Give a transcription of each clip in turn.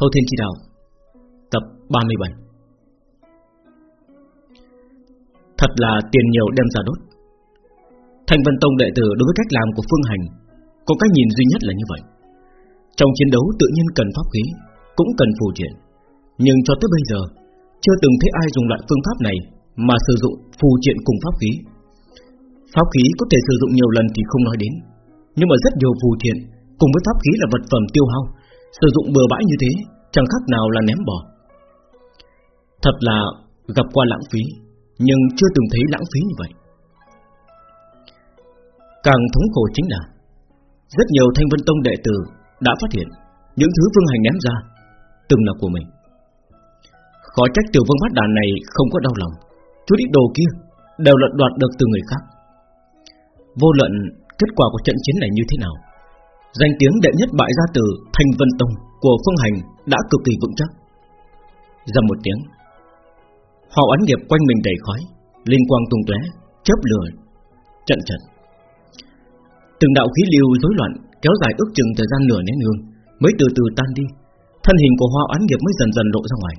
Thâu Thiên Chi Đạo, Tập 37 Thật là tiền nhiều đem ra đốt. Thành Vân Tông đệ tử đối với cách làm của Phương Hành Có cách nhìn duy nhất là như vậy. Trong chiến đấu tự nhiên cần pháp khí, Cũng cần phù triện. Nhưng cho tới bây giờ, Chưa từng thấy ai dùng loại phương pháp này Mà sử dụng phù triện cùng pháp khí. Pháp khí có thể sử dụng nhiều lần thì không nói đến, Nhưng mà rất nhiều phù triện Cùng với pháp khí là vật phẩm tiêu hao Sử dụng bừa bãi như thế, Chẳng khác nào là ném bỏ Thật là gặp qua lãng phí, Nhưng chưa từng thấy lãng phí như vậy. Càng thống khổ chính là, Rất nhiều thanh vân tông đệ tử Đã phát hiện Những thứ vương hành ném ra, Từng là của mình. Khó trách tiểu vương bát đàn này không có đau lòng, Chút ít đồ kia Đều lận đoạt được từ người khác. Vô luận kết quả của trận chiến này như thế nào Danh tiếng đệ nhất bại gia tử Thanh Vân Tông của Phương Hành đã cực kỳ vững chắc. Dầm một tiếng, họ ấn nghiệp quanh mình đầy khói, linh quang tung tóe, chớp lửa, trận trận. Từng đạo khí lưu rối loạn kéo dài ước chừng thời gian nửa nén hương mới từ từ tan đi, thân hình của hoa oán nghiệp mới dần dần lộ ra ngoài.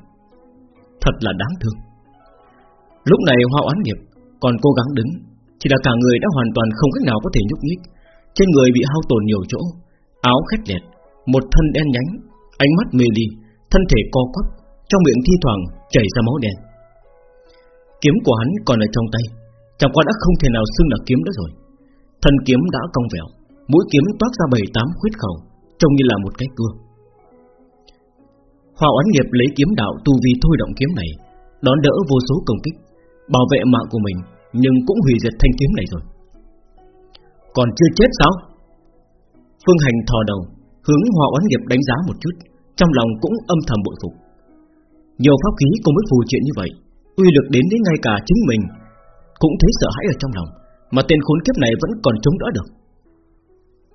Thật là đáng thương. Lúc này hoa oán nghiệp còn cố gắng đứng, chỉ là cả người đã hoàn toàn không cách nào có thể nhúc nhích, trên người bị hao tổn nhiều chỗ, áo khét liệt, một thân đen nhánh, ánh mắt mê ly, thân thể co quắp, trong miệng thi thoảng chảy ra máu đen. Kiếm của hắn còn ở trong tay, chẳng qua đã không thể nào xưng là kiếm nữa rồi. Thân kiếm đã cong vẹo, mũi kiếm toát ra bảy tám khuyết khẩu, trông như là một cái cưa. Hoa oán nghiệp lấy kiếm đạo tu vi thôi động kiếm này, đón đỡ vô số công kích, bảo vệ mạng của mình, nhưng cũng hủy diệt thanh kiếm này rồi. Còn chưa chết sao Phương Hành thò đầu, Hướng Hòa Oán Nghiệp đánh giá một chút, Trong lòng cũng âm thầm bội phục. Nhiều pháp khí cùng với phù chuyện như vậy Uy lực đến đến ngay cả chính mình, Cũng thấy sợ hãi ở trong lòng, Mà tên khốn kiếp này vẫn còn chống đỡ được.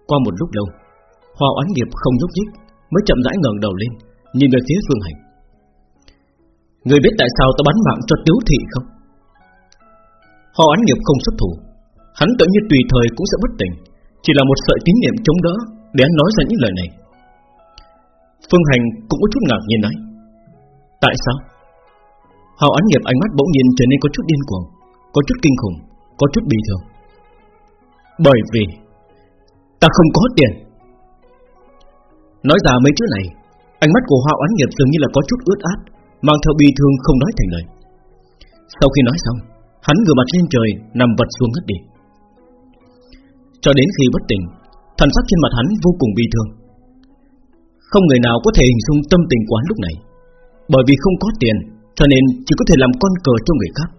Qua một lúc lâu Hòa Oán Nghiệp không nhúc nhích, Mới chậm rãi ngẩng đầu lên, Nhìn về phía Phương Hành. Người biết tại sao ta bắn mạng cho Tiếu Thị không? Họ oán nghiệp không xuất thủ, Hắn tự như tùy thời cũng sẽ bất tỉnh chỉ là một sợi tín niệm chống đỡ Để hắn nói ra những lời này. Phương Hành cũng có chút ngạc nhiên nói, Tại sao? Hào án nghiệp ánh mắt bỗng nhiên trở nên có chút điên cuồng, Có chút kinh khủng, Có chút bình thường. Bởi vì Ta không có tiền. Nói ra mấy chữ này, Ánh mắt của Hạo án nghiệp dường như là có chút ướt át, Mang theo bi thương không nói thành lời. Sau khi nói xong, Hắn ngửa mặt lên trời, Nằm vật xuống ngất đi cho đến khi bất tỉnh, Thần sắc trên mặt hắn vô cùng bi thương. Không người nào có thể hình dung tâm tình của hắn lúc này, Bởi vì không có tiền, Cho nên chỉ có thể làm con cờ cho người khác.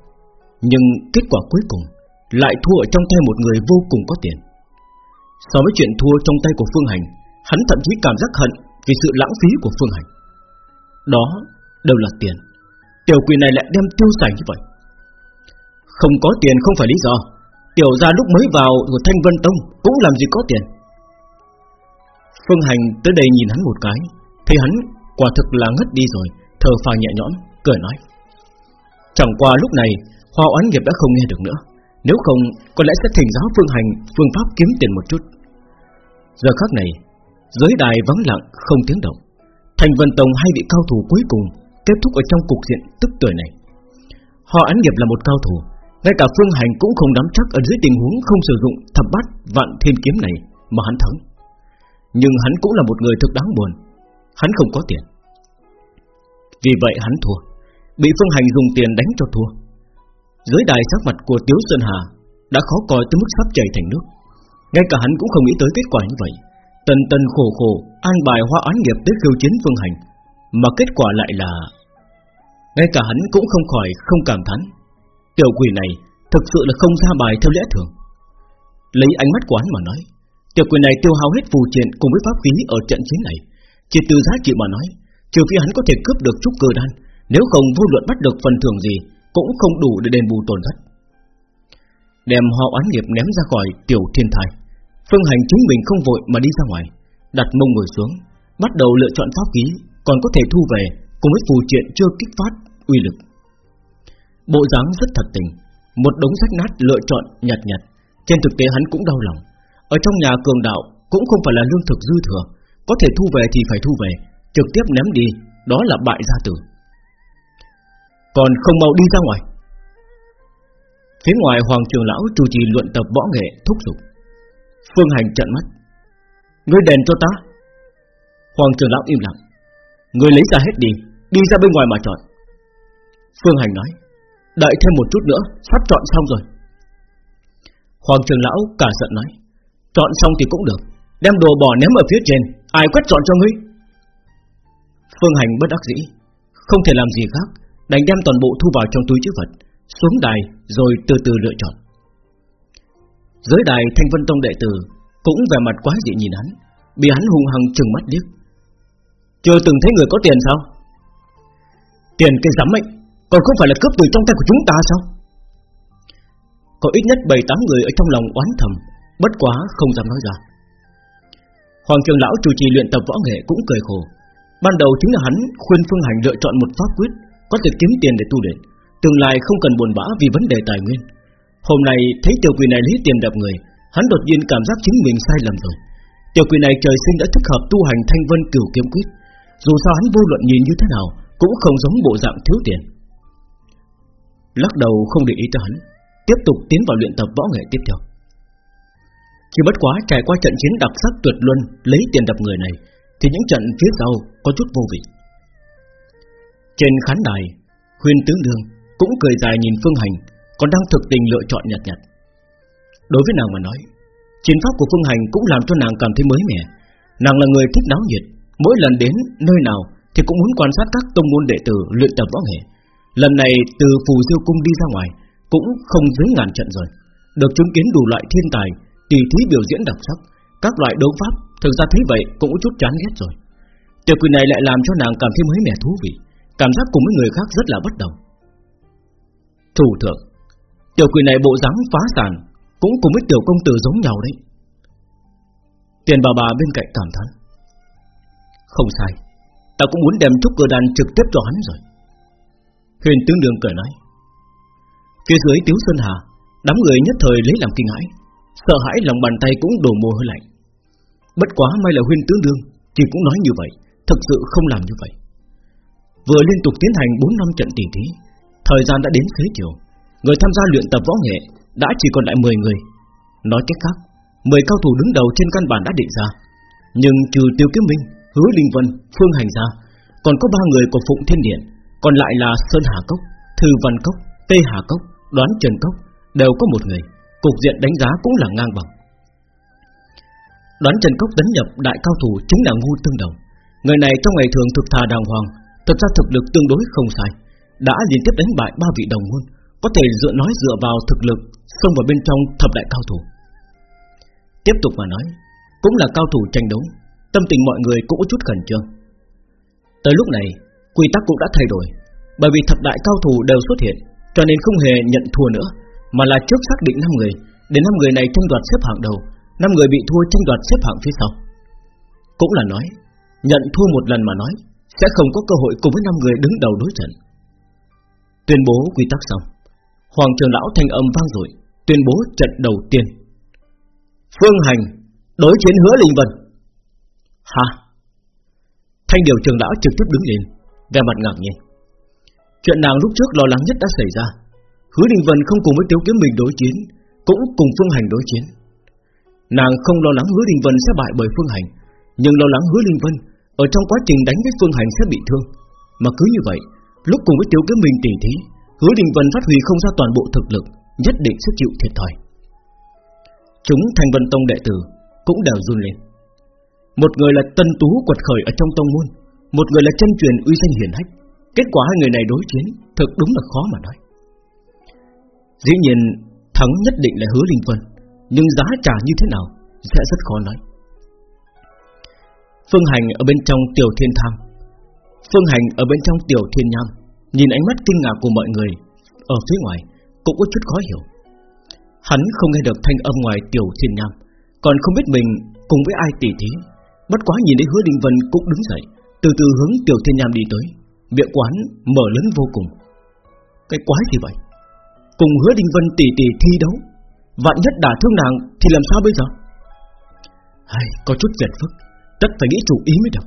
Nhưng kết quả cuối cùng Lại thua ở trong tay một người vô cùng có tiền. So với chuyện thua trong tay của Phương Hành, Hắn thậm chí cảm giác hận Vì sự lãng phí của Phương Hành. Đó đều là tiền. Tiểu quỷ này lại đem tiêu xài như vậy. Không có tiền không phải lý do. Tiểu gia lúc mới vào của Thanh Vân Tông Cũng làm gì có tiền. Phương Hành tới đây nhìn hắn một cái Thấy hắn quả thực là ngất đi rồi Thở phào nhẹ nhõm, cười nói. Chẳng qua lúc này Hoa oán nghiệp đã không nghe được nữa. Nếu không có lẽ sẽ thỉnh giáo Phương Hành Phương pháp kiếm tiền một chút. Giờ khắc này Giới đài vắng lặng không tiếng động. Thành Vân Tông hai vị cao thủ cuối cùng Kết thúc ở trong cục diện tức tuổi này. Họ án nghiệp là một cao thủ ngay cả Phương Hành cũng không nắm chắc ở dưới tình huống không sử dụng thập bát vạn thiên kiếm này mà hắn thắng. Nhưng hắn cũng là một người thực đáng buồn. Hắn không có tiền. Vì vậy hắn thua. Bị Phương Hành dùng tiền đánh cho thua. Dưới đài sắc mặt của Tiếu Sơn Hà đã khó coi tới mức sắp chảy thành nước. Ngay cả hắn cũng không nghĩ tới kết quả như vậy. Tần tần khổ khổ an bài hoa án nghiệp tới khiêu chiến Phương Hành, mà kết quả lại là ngay cả hắn cũng không khỏi không cảm thán Tiểu quỷ này thực sự là không ra bài theo lẽ thường. Lấy ánh mắt của hắn mà nói, Tiểu quỷ này tiêu hao hết phù triện cùng với pháp khí ở trận chiến này. Chỉ từ giá trị mà nói, Trừ phi hắn có thể cướp được chút cơ đan, Nếu không vô luận bắt được phần thưởng gì Cũng không đủ để đền bù tổn thất. Đem họ oán nghiệp ném ra khỏi tiểu thiên thai, Phương hành chính mình không vội mà đi ra ngoài, Đặt mông ngồi xuống, Bắt đầu lựa chọn pháp khí Còn có thể thu về Cùng với phù triện chưa kích phát uy lực. Bộ dáng rất thật tình. Một đống sách nát lựa chọn nhặt nhặt Trên thực tế hắn cũng đau lòng. Ở trong nhà cường đạo Cũng không phải là lương thực dư thừa. Có thể thu về thì phải thu về. Trực tiếp ném đi, Đó là bại gia tử. Còn không mau đi ra ngoài. Phía ngoài Hoàng Trường Lão chủ trì luận tập võ nghệ thúc giục. Phương Hành trận mắt. Ngươi đèn cho ta. Hoàng Trường Lão im lặng. Ngươi lấy ra hết đi Đi ra bên ngoài mà chọn. Phương Hành nói. Đợi thêm một chút nữa, Sắp chọn xong rồi. Hoàng Trường Lão cả giận nói, Chọn xong thì cũng được, Đem đồ bỏ ném ở phía trên, Ai quét chọn cho ngươi? Phương Hành bất đắc dĩ, Không thể làm gì khác, Đành đem toàn bộ thu vào trong túi chữ vật, Xuống đài rồi từ từ lựa chọn. Dưới đài Thanh Vân Tông đệ tử Cũng vẻ mặt quá dị nhìn hắn, Bị hắn hung hăng trừng mắt liếc. Chưa từng thấy người có tiền sao? Tiền cái giám mệnh. Còn không phải là cướp từ trong tay của chúng ta sao? Có ít nhất 7-8 người ở trong lòng oán thầm, Bất quá không dám nói ra. Hoàng trường lão chủ trì luyện tập võ nghệ cũng cười khổ. Ban đầu chính là hắn khuyên Phương Hành lựa chọn một pháp quyết, Có thể kiếm tiền để tu luyện. Tương lai không cần buồn bã vì vấn đề tài nguyên. Hôm nay thấy tiểu quỷ này lấy tiền đập người, Hắn đột nhiên cảm giác chính mình sai lầm rồi. Tiểu quỷ này trời sinh đã thích hợp tu hành thanh vân cửu kiếm quyết. Dù sao hắn vô luận nhìn như thế nào Cũng không giống bộ dạng thiếu tiền. Lắc đầu không để ý tới hắn Tiếp tục tiến vào luyện tập võ nghệ tiếp theo Chỉ bất quá trải qua trận chiến đặc sắc tuyệt luân Lấy tiền đập người này Thì những trận phía sau có chút vô vị Trên khán đài Huyền tướng đương cũng cười dài nhìn Phương Hành, còn đang thực tình lựa chọn nhạt nhạt. Đối với nàng mà nói, chiến pháp của Phương Hành cũng làm cho nàng cảm thấy mới mẻ. Nàng là người thích náo nhiệt, mỗi lần đến nơi nào thì cũng muốn quan sát các tông môn đệ tử luyện tập võ nghệ. Lần này từ Phù Diêu cung đi ra ngoài, cũng không dưới ngàn trận rồi, được chứng kiến đủ loại thiên tài, tùy thí biểu diễn đặc sắc, các loại đấu pháp, thực ra thấy vậy cũng có chút chán ghét rồi. Tiểu quỷ này lại làm cho nàng cảm thấy mới mẻ thú vị, cảm giác cùng với người khác rất là bất đồng. Thủ thượng Tiểu quỷ này bộ dáng phá sản Cũng cùng với tiểu công tử giống nhau đấy Tiền bà bà bên cạnh cảm thán Không sai Ta cũng muốn đem trúc cơ đàn trực tiếp cho hắn rồi Huyền tướng đường cười nói. Phía dưới Tiếu Sơn Hà Đám người nhất thời lấy làm kinh hãi. Sợ hãi lòng bàn tay cũng đổ mồ hôi lạnh. Bất quá may là huyền tướng đương Thì cũng nói như vậy Thực sự không làm như vậy. Vừa liên tục tiến hành 4 năm trận tỷ thí Thời gian đã đến xế chiều. Người tham gia luyện tập võ nghệ Đã chỉ còn lại 10 người. Nói cách khác 10 cao thủ đứng đầu trên căn bản đã định ra. Nhưng trừ Tiêu Kiếm Minh Hứa Linh Vân, Phương Hành ra Còn có ba người của Phụng Thiên Điện. Còn lại là Sơn Hà Cốc, Thư Văn Cốc Tê Hà Cốc, Đoán Trần Cốc Đều có một người Cục diện đánh giá cũng là ngang bằng Đoán Trần Cốc tấn nhập đại cao thủ chính là ngu tương đồng Người này trong ngày thường thực thà đàng hoàng Thật ra thực lực tương đối không sai đã liên tiếp đánh bại ba vị đồng môn, có thể dựa nói dựa vào thực lực xông vào bên trong thập đại cao thủ. Tiếp tục mà nói, cũng là cao thủ tranh đấu, tâm tình mọi người cũng có chút khẩn trương. Tới lúc này, quy tắc cũng đã thay đổi, bởi vì thập đại cao thủ đều xuất hiện, cho nên không hề nhận thua nữa, mà là trước xác định 5 người, để 5 người này tranh đoạt xếp hạng đầu, 5 người bị thua tranh đoạt xếp hạng phía sau. Cũng là nói, nhận thua một lần mà nói, sẽ không có cơ hội cùng với 5 người đứng đầu đối trận. Tuyên bố quy tắc xong Hoàng trường lão thanh âm vang dội Tuyên bố trận đầu tiên Phương hành Đối chiến hứa linh vân Hả Thanh điều trường lão trực tiếp đứng lên về mặt ngạc nhiên Chuyện nàng lúc trước lo lắng nhất đã xảy ra Hứa Đình Vân không cùng với Tiếu Kiếm Minh đối chiến Cũng cùng Phương Hành đối chiến Nàng không lo lắng Hứa Đình Vân sẽ bại bởi Phương Hành Nhưng lo lắng Hứa Đình Vân Ở trong quá trình đánh với Phương Hành sẽ bị thương Mà cứ như vậy Lúc cùng với Tiếu Kiếm Minh tỉ thí, Hứa Đình Vân phát huy không ra toàn bộ thực lực, nhất định sẽ chịu thiệt thòi. Chúng Thành Vân Tông đệ tử cũng đều run lên. Một người là tân tú quật khởi ở trong tông môn, một người là chân truyền uy danh hiển hách. Kết quả hai người này đối chiến, thực đúng là khó mà nói. Dĩ nhiên thắng nhất định là Hứa Linh Vân, nhưng giá trả như thế nào sẽ rất khó nói. Phương Hành ở bên trong Tiểu Thiên Tham Phương Hành ở bên trong tiểu thiên nham Nhìn ánh mắt kinh ngạc của mọi người Ở phía ngoài cũng có chút khó hiểu Hắn không nghe được thanh âm ngoài tiểu thiên nham Còn không biết mình cùng với ai tỉ thí Bất quá nhìn thấy hứa Đình Vân cũng đứng dậy từ từ hướng tiểu thiên nham đi tới. Miệng quán mở lớn vô cùng. Cái quái gì vậy? Cùng hứa đinh Vân tỷ tỷ thi đấu Vạn nhất đả thương nàng Thì làm sao bây giờ? Hay, Có chút giật phức Tất phải nghĩ chủ ý mới được.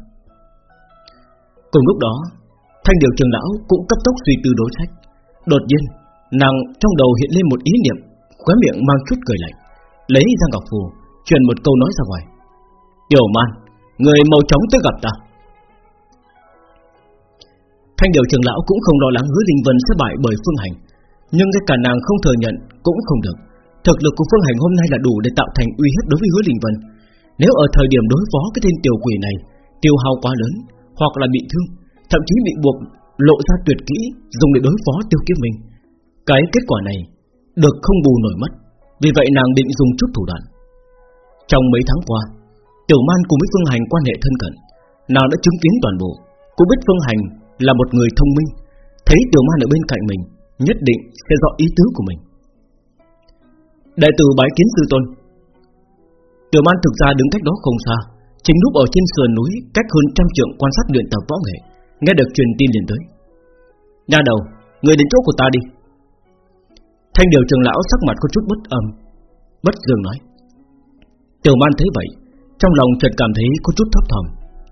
Cùng lúc đó Thanh điều trường lão cũng cấp tốc suy tư đối sách. Đột nhiên Nàng trong đầu hiện lên một ý niệm Khóe miệng mang chút cười lạnh. Lấy ra ngọc phù Truyền một câu nói ra ngoài. Tiểu man Người mau chóng tới gặp ta. Thanh điều trường lão cũng không lo lắng hứa Linh Vân sẽ bại bởi Phương Hành. Nhưng cái cả nàng không thừa nhận Cũng không được. Thực lực của Phương Hành hôm nay là đủ để tạo thành uy hiếp đối với hứa Linh Vân. Nếu ở thời điểm đối phó cái tên tiểu quỷ này, Tiêu hao quá lớn, Hoặc là bị thương, Thậm chí bị buộc lộ ra tuyệt kỹ Dùng để đối phó tiêu kiếp mình, Cái kết quả này Được không bù nổi mất. Vì vậy nàng định dùng chút thủ đoạn. Trong mấy tháng qua, Tiểu man cùng với Phương Hành quan hệ thân cận, Nàng đã chứng kiến toàn bộ, Cũng biết Phương Hành là một người thông minh Thấy Tiểu man ở bên cạnh mình Nhất định sẽ rõ ý tứ của mình. Đại tử bái kiến sư tôn. Tiểu man thực ra đứng cách đó không xa Chính lúc ở trên sườn núi Cách hơn trăm trượng quan sát luyện tập võ nghệ Nghe được truyền tin liền tới. Nhà đầu, người đến chỗ của ta đi. Thanh điều trường lão sắc mặt có chút bất âm Bất dường nói. Tiểu man thấy vậy Trong lòng chợt cảm thấy có chút thấp thỏm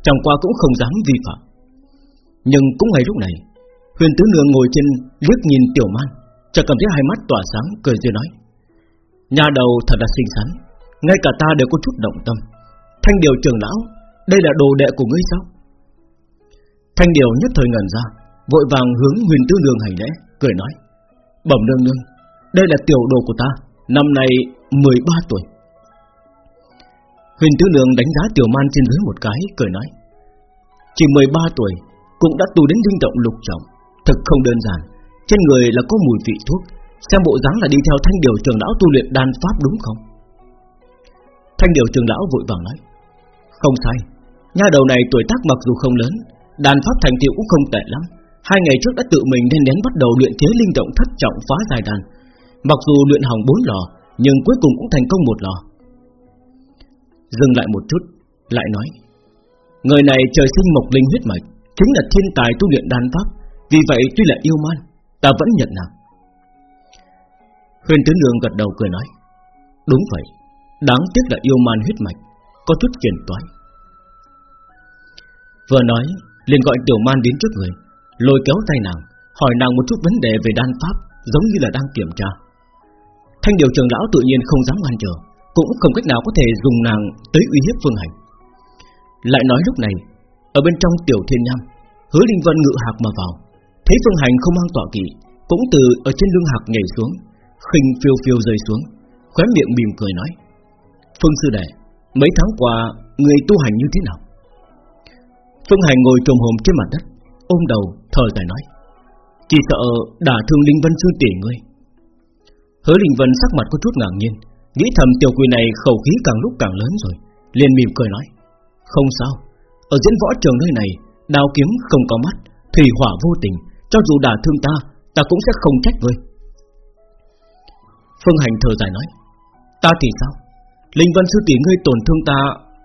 Chẳng qua cũng không dám vi phạm. Nhưng cũng ngay lúc này, Huyền tứ nương ngồi trên liếc nhìn tiểu man, Chợt cảm thấy hai mắt tỏa sáng, Cười rồi nói, Nhà đầu thật là xinh xắn, Ngay cả ta đều có chút động tâm. Thanh điều trưởng lão, Đây là đồ đệ của ngươi sao? Thanh điều nhất thời ngẩn ra, Vội vàng hướng huyền tứ nương hành lễ, Cười nói, Bẩm nương nương, Đây là tiểu đồ của ta, Năm nay 13 tuổi. Huyền tứ nương đánh giá tiểu man trên dưới một cái, Cười nói, Chỉ 13 tuổi cũng đã tu đến linh động lục trọng. Thực không đơn giản, Trên người là có mùi vị thuốc. Xem bộ dáng là đi theo thanh điều trường lão tu luyện đan pháp đúng không? Thanh điều trường lão vội vàng nói, Không sai. Nhà đầu này tuổi tác mặc dù không lớn Đàn pháp thành tựu cũng không tệ lắm. Hai ngày trước đã tự mình nên đến bắt đầu luyện chế linh động thất trọng phá dài đàn Mặc dù luyện hỏng bốn lò, Nhưng cuối cùng cũng thành công một lò. Dừng lại một chút, Lại nói, Người này trời sinh mộc linh huyết mạch Chính là thiên tài tu luyện đan pháp, Vì vậy tuy là yêu man, Ta vẫn nhận nàng. Huyền tướng đường gật đầu cười nói, Đúng vậy, Đáng tiếc là yêu man huyết mạch Có chút phiền toái. Vừa nói, liền gọi tiểu man đến trước người, Lôi kéo tay nàng, Hỏi nàng một chút vấn đề về đan pháp, Giống như là đang kiểm tra. Thanh điều trường lão tự nhiên không dám ngăn trở, Cũng không cách nào có thể dùng nàng Tới uy hiếp phương hành. Lại nói lúc này ở bên trong tiểu thiên nham, Hứa Linh Vân ngự hạc mà vào. Thấy phương hành không mang tọa kỵ, Cũng từ ở trên lưng hạc nhảy xuống, khinh phiêu phiêu rơi xuống, Khóe miệng mỉm cười nói, Phương sư đệ, Mấy tháng qua người tu hành như thế nào? Phương Hành ngồi trồm hồn trên mặt đất, Ôm đầu thở dài nói, Chỉ sợ đả thương Linh Vân sư tỷ ngươi. Hứa Linh Vân sắc mặt có chút ngạc nhiên, Nghĩ thầm tiểu quỷ này khẩu khí càng lúc càng lớn rồi, liền mỉm cười nói, Không sao ở diễn võ trường nơi này đào kiếm không có mắt Thủy hỏa vô tình Cho dù đả thương ta Ta cũng sẽ không trách ngươi. Phương Hành thở dài nói Ta thì sao? Linh Vân sư tỷ ngươi tổn thương ta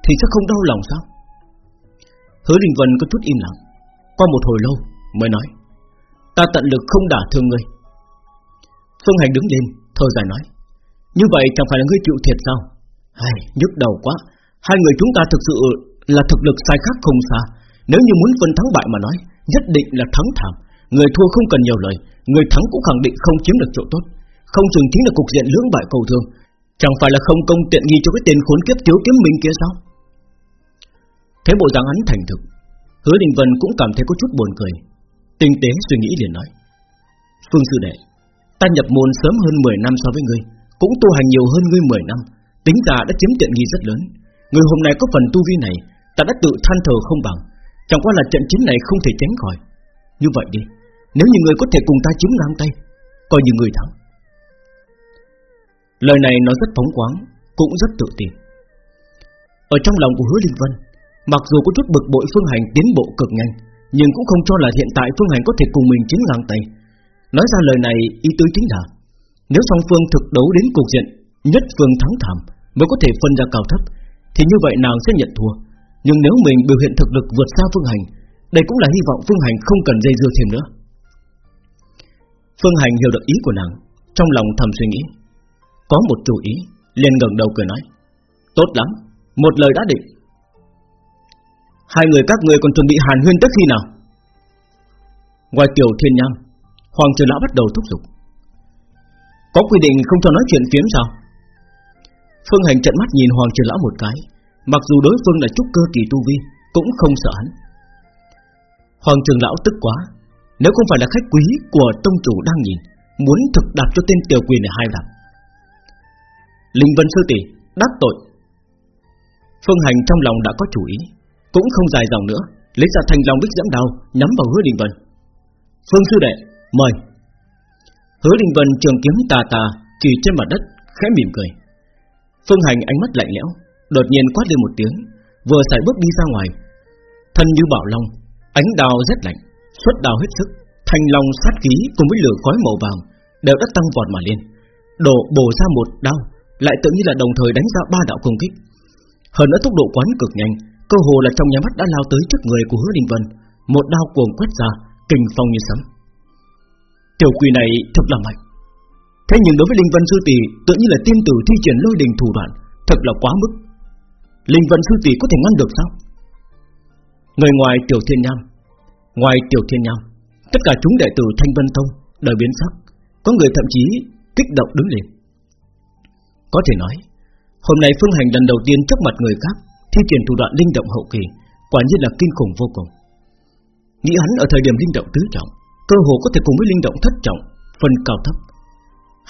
Thì sẽ không đau lòng sao? Hứa Linh Vân có chút im lặng Qua một hồi lâu mới nói Ta tận lực không đả thương ngươi. Phương Hành đứng lên Thở dài nói Như vậy chẳng phải là ngươi chịu thiệt sao? Hay, nhức đầu quá. Hai người chúng ta thực sự là thực lực sai khác không xa. Nếu như muốn phân thắng bại mà nói, Nhất định là thắng thảm. Người thua không cần nhiều lời, Người thắng cũng khẳng định không chiếm được chỗ tốt. Không chừng chính là cục diện lưỡng bại cầu thương. Chẳng phải là không công tiện nghi cho cái tên khốn kiếp thiếu kiếm mình kia sao? Thấy bộ dáng hắn thành thực, Hứa Đình Vân cũng cảm thấy có chút buồn cười. Tinh tế suy nghĩ liền nói, Phương sư đệ, Ta nhập môn sớm hơn 10 năm so với ngươi, Cũng tu hành nhiều hơn ngươi 10 năm, Tính ta đã chiếm tiện nghi rất lớn. Người hôm nay có phần tu vi này Ta đã tự than thờ không bằng. Chẳng qua là trận chiến này không thể tránh khỏi. Như vậy đi Nếu như người có thể cùng ta chiếm ngang tay Coi như người thắng. Lời này nó rất phóng quáng, Cũng rất tự tin. Ở trong lòng của hứa Linh Vân Mặc dù có chút bực bội Phương Hành tiến bộ cực nhanh Nhưng cũng không cho là hiện tại Phương Hành có thể cùng mình chiến ngang tay. Nói ra lời này ý tứ chính là Nếu song phương thực đấu đến cục diện Nhất phương thắng thảm Mới có thể phân ra cao thấp Thì như vậy nàng sẽ nhận thua. Nhưng nếu mình biểu hiện thực lực vượt xa Phương Hành Đây cũng là hy vọng Phương Hành không cần dây dưa thêm nữa. Phương Hành hiểu được ý của nàng Trong lòng thầm suy nghĩ. Có một chủ ý liền gần đầu cười nói Tốt lắm, một lời đã định. Hai người các người còn chuẩn bị hàn huyên tới khi nào? Ngoài tiểu thiên nham Hoàng trưởng lão bắt đầu thúc giục. Có quy định không cho nói chuyện phiếm sao? Phương Hành trận mắt nhìn Hoàng trưởng lão một cái Mặc dù đối phương là trúc cơ kỳ tu vi, Cũng không sợ hắn. Hoàng trường lão tức quá. Nếu không phải là khách quý của tông chủ đang nhìn, Muốn thực đạp cho tên tiểu quyền này hai đạp Linh Vân Sư Tỷ, Đắc tội. Phương Hành trong lòng đã có chủ ý, Cũng không dài dòng nữa, Lấy ra thành lòng bích dẫn đao, Nhắm vào hứa Đình Vân. Phương Sư Đệ, Mời. Hứa Đình Vân trường kiếm tà tà, Chỉ trên mặt đất, khẽ mỉm cười. Phương Hành ánh mắt lạnh lẽo. Đột nhiên quát lên một tiếng, Vừa xài bước đi ra ngoài. Thân như bảo long, Ánh đào rất lạnh Xuất đào hết sức Thành long sát khí cùng với lửa khói màu vàng Đều đã tăng vọt mà lên. Đổ bổ ra một đao, Lại tự như là đồng thời đánh ra ba đạo công kích. Hơn nữa tốc độ quán cực nhanh, Cơ hồ là trong nhà mắt đã lao tới trước người của hứa đình vân, Một đao cuồng quét ra kình phong như sấm. Tiểu quỷ này thật là mạnh. Thế nhưng đối với Linh Vân Sư Tỷ, Tự như là tiên tử thi triển lôi đình thủ đoạn Thật là quá mức. Linh Vân Sư Tỷ có thể ngăn được sao? Người ngoài Tiểu Thiên Nham, Ngoài Tiểu Thiên Nham, Tất cả chúng đệ tử Thanh Vân Tông, Đời biến sắc, Có người thậm chí kích động đứng lên. Có thể nói, Hôm nay Phương Hành lần đầu tiên trước mặt người khác, Thi triển thủ đoạn linh động hậu kỳ, Quả nhiên là kinh khủng vô cùng. Nghĩ hắn ở thời điểm linh động tứ trọng, Cơ hồ có thể cùng với linh động thất trọng, Phần cao thấp.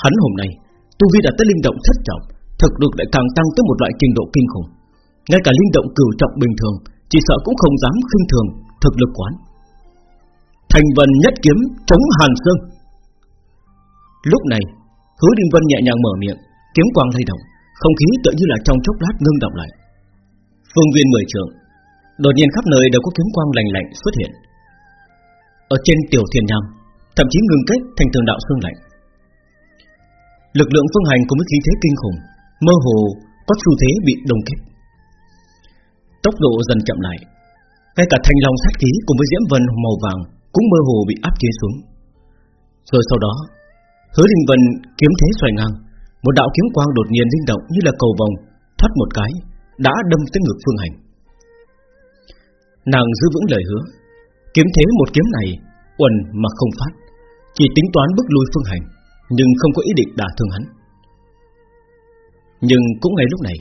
Hắn hôm nay, Tu vi đã tới linh động thất trọng, Thực lực lại càng tăng tới một loại trình độ kinh khủng. Ngay cả linh động cửu trọng bình thường Chỉ sợ cũng không dám khinh thường Thực lực quán. Thành Vân nhất kiếm chống hàn sơn. Lúc này Hứa Đinh Vân nhẹ nhàng mở miệng Kiếm quang lay động Không khí tự như là trong chốc lát ngưng động lại. Phương viên mười trường Đột nhiên khắp nơi đều có kiếm quang lạnh lạnh xuất hiện. Ở trên tiểu thiên Nam, Thậm chí ngừng kết thành tường đạo xương lạnh. Lực lượng phương hành cùng với khí thế kinh khủng Mơ hồ có xu thế bị đồng kết. Tốc độ dần chậm lại. Ngay cả thanh long sát khí cùng với diễm vân màu vàng Cũng mơ hồ bị áp chế xuống. Rồi sau đó, Hứa Linh Vân kiếm thế xoay ngang, Một đạo kiếm quang đột nhiên linh động như là cầu vòng, Thoát một cái, Đã đâm tới ngực Phương Hành. Nàng giữ vững lời hứa, Kiếm thế một kiếm này Uẩn mà không phát, Chỉ tính toán bước lui Phương Hành, Nhưng không có ý định đả thương hắn. Nhưng cũng ngay lúc này,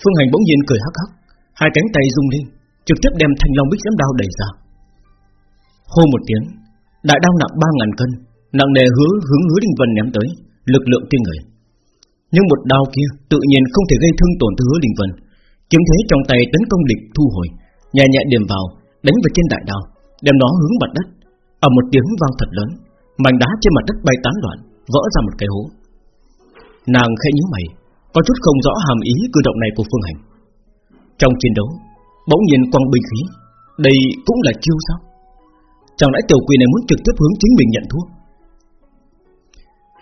Phương Hành bỗng nhiên cười hắc hắc. Hai cánh tay rung lên, Trực tiếp đem thanh long bích kiếm đao đẩy ra. Hô một tiếng, Đại đao nặng ba ngàn cân, Nặng nề hứa hướng hứa Đình Vân ném tới, Lực lượng kinh người. Nhưng một đao kia tự nhiên không thể gây thương tổn tới hứa Đình Vân. Kiếm thế trong tay tấn công địch thu hồi, Nhẹ nhẹ điểm vào, Đánh vào trên đại đao, Đem nó hướng mặt đất. Ở một tiếng vang thật lớn, Mảnh đá trên mặt đất bay tán loạn, Vỡ ra một cái hố. Nàng khẽ nhíu mày, Có chút không rõ hàm ý cử động này của Phương Hành. Trong chiến đấu, Bỗng nhiên quăng binh khí. Đây cũng là chiêu sao? Chẳng lẽ tiểu quỷ này muốn trực tiếp hướng chính mình nhận thua?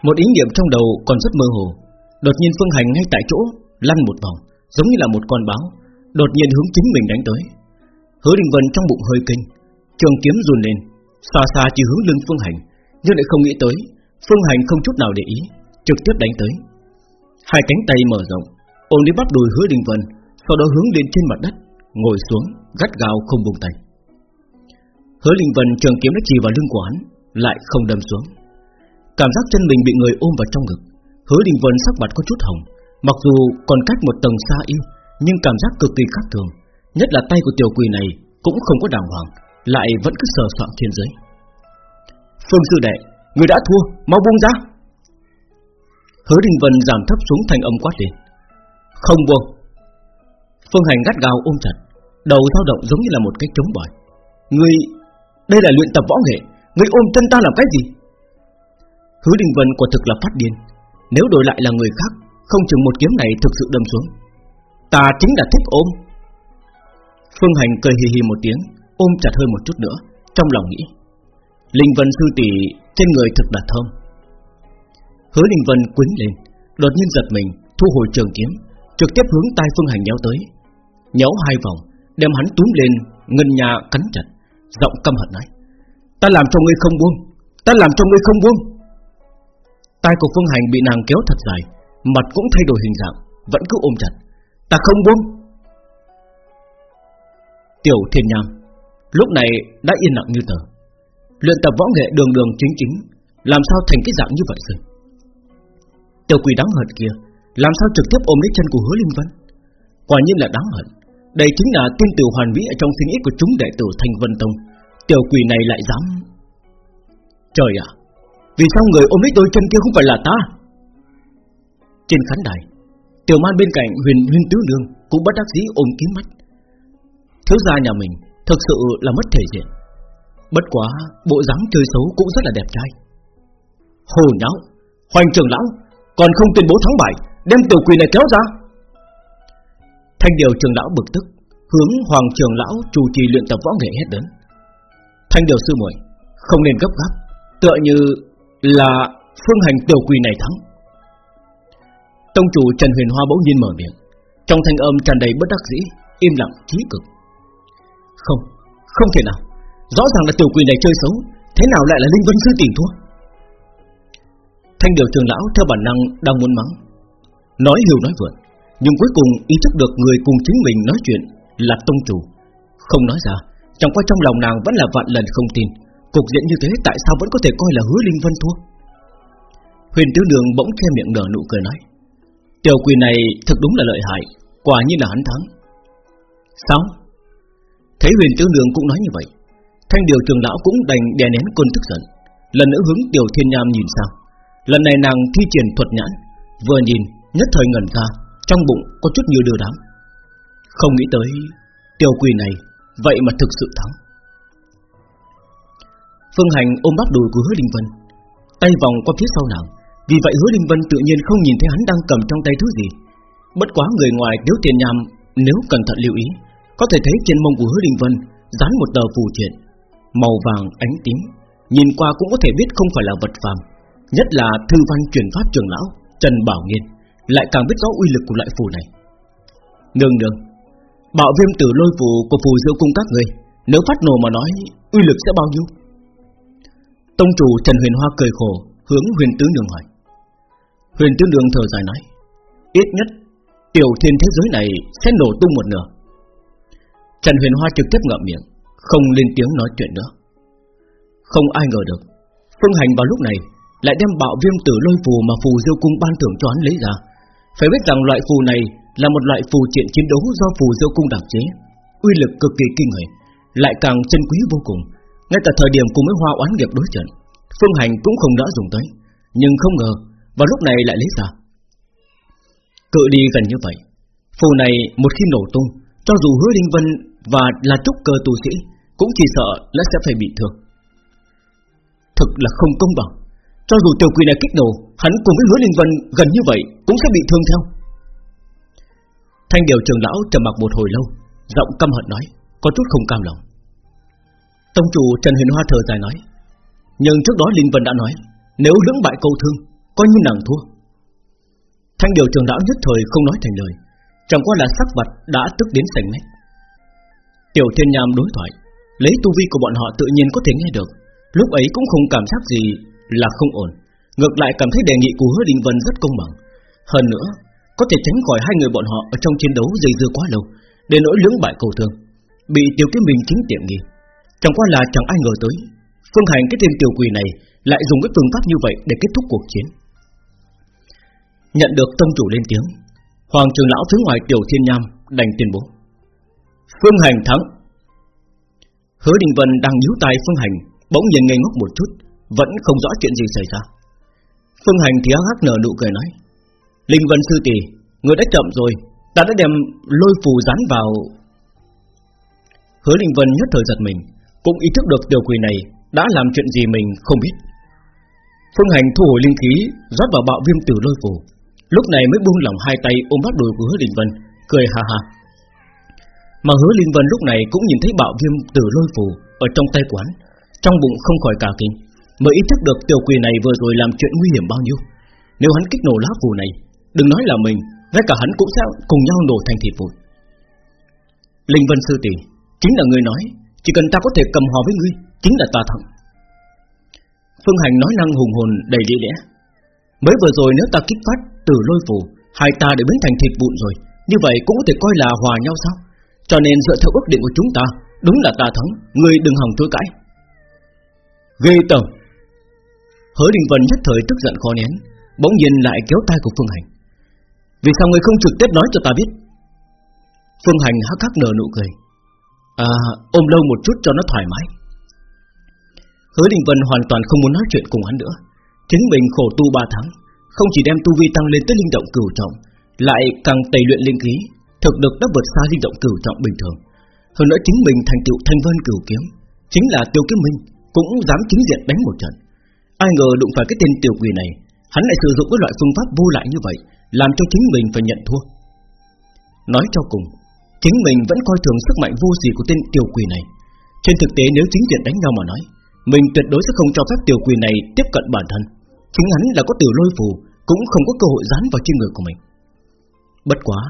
Một ý niệm trong đầu còn rất mơ hồ. Đột nhiên Phương Hành ngay tại chỗ, Lăn một vòng, Giống như là một con báo, Đột nhiên hướng chính mình đánh tới. Hứa Đình Vân trong bụng hơi kinh, Trường kiếm run lên, Xa xa chỉ hướng lưng Phương Hành, Nhưng lại không nghĩ tới, Phương Hành không chút nào để ý, Trực tiếp đánh tới. Hai cánh tay mở rộng, Ôm lấy bắt đùi hứa Đình Vân sau đó hướng lên trên mặt đất Ngồi xuống gắt gao không buông tay. Hứa Linh Vân trường kiếm đã chỉ vào lưng của hắn Lại không đâm xuống. Cảm giác chân mình bị người ôm vào trong ngực Hứa Linh Vân sắc mặt có chút hồng. Mặc dù còn cách một tầng xa yêu Nhưng cảm giác cực kỳ khác thường Nhất là tay của tiểu quỷ này Cũng không có đàng hoàng Lại vẫn cứ sờ soạn trên dưới. Phương sư đệ Người đã thua, mau buông ra. Hứa Đình Vân giảm thấp xuống thành âm quát lên. Không buông Phương Hành gắt gao ôm chặt, Đầu dao động giống như là một cái chống bỏi. Người Đây là luyện tập võ nghệ Người ôm chân ta làm cái gì? Hứa Đình Vân quả thực là phát điên. Nếu đổi lại là người khác, Không chừng một kiếm này thực sự đâm xuống. Ta chính là thích ôm. Phương Hành cười hì hì một tiếng, Ôm chặt hơn một chút nữa, Trong lòng nghĩ. Linh Vân sư tỷ trên người thực là thơm. Hứa Linh Vân quấn lên, Đột nhiên giật mình, Thu hồi trường kiếm, Trực tiếp hướng tai Phương Hành nhéo tới. Nhéo hai vòng, Đem hắn túm lên Ngân nhà cắn chặt, Giọng căm hận nói, Ta làm cho ngươi không buông, Ta làm cho ngươi không buông. Tay của Phương Hành bị nàng kéo thật dài, Mặt cũng thay đổi hình dạng, Vẫn cứ ôm chặt, Ta không buông. Tiểu Thiên Nham, Lúc này đã yên lặng như tờ, Luyện tập võ nghệ đường đường chính chính, Làm sao thành cái dạng như vậy rồi? Tiểu quỷ đáng hận kia, Làm sao trực tiếp ôm lấy chân của hứa Linh Vân? Quả nhiên là đáng hận. Đây chính là tiên tử hoàn mỹ ở trong suy nghĩ của chúng đệ tử Thanh Vân Tông. Tiểu quỷ này lại dám. Trời ạ, Vì sao người ôm lấy đôi chân kia không phải là ta? Trên khán đài, Tiểu man bên cạnh huyền huyền tứ đường Cũng bất đắc dĩ ôm kiếm mắt. Thiếu gia nhà mình Thực sự là mất thể diện. Bất quá, bộ dáng chơi xấu cũng rất là đẹp trai. Hồ nháo, Hoành trưởng lão, Còn không tuyên bố thắng bại, Đem tiểu quỷ này kéo ra. Thanh điều trường lão bực tức Hướng hoàng trường lão chủ trì luyện tập võ nghệ hết đến Thanh điều sư muội Không nên gấp gáp Tựa như là phương hành tiểu quỳ này thắng. Tông chủ Trần Huyền Hoa bỗng nhiên mở miệng Trong thanh âm tràn đầy bất đắc dĩ Im lặng trí cực. Không, không thể nào Rõ ràng là tiểu quỳ này chơi xấu Thế nào lại là Linh Vân Sư tỉnh thua? Thanh điều trường lão theo bản năng đang muốn mắng Nói hiểu nói vượt. Nhưng cuối cùng ý thức được người cùng chính mình nói chuyện Là tông chủ. Không nói ra, Chẳng qua trong lòng nàng vẫn là vạn lần không tin. Cục diện như thế tại sao vẫn có thể coi là hứa Linh Vân thua? Huyền Tứ Đường bỗng khe miệng nở nụ cười nói, Tiểu quỷ này thực đúng là lợi hại, Quả nhiên là hắn thắng. Sao? Thấy huyền Tứ Đường cũng nói như vậy, Thanh điều trường lão cũng đành đè nén cơn tức giận, Lần nữa hướng tiểu thiên nham nhìn sang. Lần này nàng thi triển thuật nhãn, Vừa nhìn, nhất thời ngẩn ra trong bụng có chút nhiều điều đám Không nghĩ tới, Tiểu quỷ này Vậy mà thực sự thắng. Phương Hành ôm bắp đùi của Hứa Linh Vân, Tay vòng qua phía sau nàng. Vì vậy Hứa Linh Vân tự nhiên không nhìn thấy hắn đang cầm trong tay thứ gì. Bất quá người ngoài nếu tiền nhằm Nếu cẩn thận lưu ý, Có thể thấy trên mông của Hứa Linh Vân Dán một tờ phù triện Màu vàng ánh tím. Nhìn qua cũng có thể biết không phải là vật phàm, Nhất là thư văn truyền pháp trường lão Trần Bảo Nghiên. Lại càng biết rõ uy lực của loại phù này. Nương nương bạo viêm tử lôi phù của phù diêu cung các người, Nếu phát nổ mà nói, Uy lực sẽ bao nhiêu? Tông chủ Trần Huyền Hoa cười khổ, Hướng huyền tứ nương hỏi. Huyền tứ nương thở dài nói, Ít nhất, Tiểu thiên thế giới này sẽ nổ tung một nửa. Trần Huyền Hoa trực tiếp ngậm miệng, Không lên tiếng nói chuyện nữa. Không ai ngờ được, Phương Hành vào lúc này lại đem bạo viêm tử lôi phù mà phù diêu cung ban thưởng cho hắn lấy ra. Phải biết rằng loại phù này là một loại phù triện chiến đấu do phù diêu cung đặc chế, uy lực cực kỳ kinh người, lại càng chân quý vô cùng. Ngay cả thời điểm cùng với hoa oán nghiệp đối trận, phương hành cũng không đã dùng tới, nhưng không ngờ vào lúc này lại lấy ra. Cự đi gần như vậy, phù này một khi nổ tung, cho dù hứa linh vân và là trúc cơ tu sĩ, cũng chỉ sợ là sẽ phải bị thương. Thực là không công bằng. Cho dù tiểu quỷ này kích nổ Hắn cùng với hứa linh vân gần như vậy Cũng sẽ bị thương theo. Thanh điều trường lão trầm mặc một hồi lâu, Giọng căm hận nói, Có chút không cam lòng. Tông chủ Trần Huyền Hoa thở dài nói, Nhưng trước đó Linh Vân đã nói, Nếu lưỡng bại câu thương, Coi như nàng thua. Thanh điều trường lão nhất thời không nói thành lời, Chẳng qua là sắc vật đã tức đến sành mét. Tiểu thiên nham đối thoại, Lấy tu vi của bọn họ tự nhiên có thể nghe được, Lúc ấy cũng không cảm giác gì là không ổn. Ngược lại cảm thấy đề nghị của hứa Đình Vân rất công bằng. Hơn nữa, Có thể tránh khỏi hai người bọn họ ở trong chiến đấu dây dưa quá lâu, Để nỗi lưỡng bại cầu thương, Bị tiểu kiếm mình chính tiệm nghi. Chẳng qua là chẳng ai ngờ tới, Phương hành cái tên tiểu quỷ này Lại dùng cái phương pháp như vậy để kết thúc cuộc chiến. Nhận được tông chủ lên tiếng, Hoàng trường lão phía ngoài tiểu thiên nham Đành tuyên bố. Phương hành thắng. Hứa Đình Vân đang nhíu tay Phương Hành Bỗng nhiên ngây ngốc một chút vẫn không rõ chuyện gì xảy ra. Phương Hành thì hắc nở nụ cười nói, Linh Vân Sư Tỷ, Người đã chậm rồi, Ta đã đem lôi phù dán vào. Hứa Linh Vân nhất thời giật mình, Cũng ý thức được điều quỷ này Đã làm chuyện gì mình không biết. Phương Hành thu hồi linh khí, rót vào bạo viêm tử lôi phù. Lúc này mới buông lỏng hai tay ôm bắt đùi của Hứa Linh Vân, Cười ha ha. Mà Hứa Linh Vân lúc này cũng nhìn thấy bạo viêm tử lôi phù Ở trong tay quán Trong bụng không khỏi cả kinh. Mới ý thức được tiểu quỷ này vừa rồi làm chuyện nguy hiểm bao nhiêu. Nếu hắn kích nổ lá phù này, Đừng nói là mình, Ngay cả hắn cũng sẽ cùng nhau nổ thành thịt vụn. Linh Vân Sư Tỷ, Chính là người nói, Chỉ cần ta có thể cầm hòa với ngươi, Chính là ta thắng. Phương Hành nói năng hùng hồn đầy lý lẽ. Mới vừa rồi nếu ta kích phát từ lôi phù, Hai ta đều biến thành thịt vụn rồi, Như vậy cũng có thể coi là hòa nhau sao? Cho nên dựa theo ước định của chúng ta, Đúng là ta thắng, Ngươi đừng hòng chối cãi. Ghê tởm! Hứa Đình Vân nhất thời tức giận khó nén, Bỗng nhiên lại kéo tay của Phương Hành. Vì sao người không trực tiếp nói cho ta biết? Phương Hành hắc hắc nở nụ cười. À ôm lâu một chút cho nó thoải mái. Hứa Đình Vân hoàn toàn không muốn nói chuyện cùng hắn nữa. Chính mình khổ tu 3 tháng, Không chỉ đem tu vi tăng lên tới linh động cửu trọng, Lại càng tẩy luyện linh khí, Thực lực đã vượt xa linh động cửu trọng bình thường. Hơn nữa chính mình thành tựu thanh vân cửu kiếm, Chính là tiêu kiếm minh, Cũng dám chính diện đánh một trận. Ai ngờ đụng phải cái tên tiểu quỷ này, Hắn lại sử dụng cái loại phương pháp vô lại như vậy, Làm cho chính mình phải nhận thua. Nói cho cùng, Chính mình vẫn coi thường sức mạnh vô gì của tên tiểu quỷ này. Trên thực tế nếu chính diện đánh nhau mà nói, Mình tuyệt đối sẽ không cho phép tiểu quỷ này tiếp cận bản thân. Chính hắn là có tiểu lôi phù, Cũng không có cơ hội dán vào trên người của mình. Bất quá,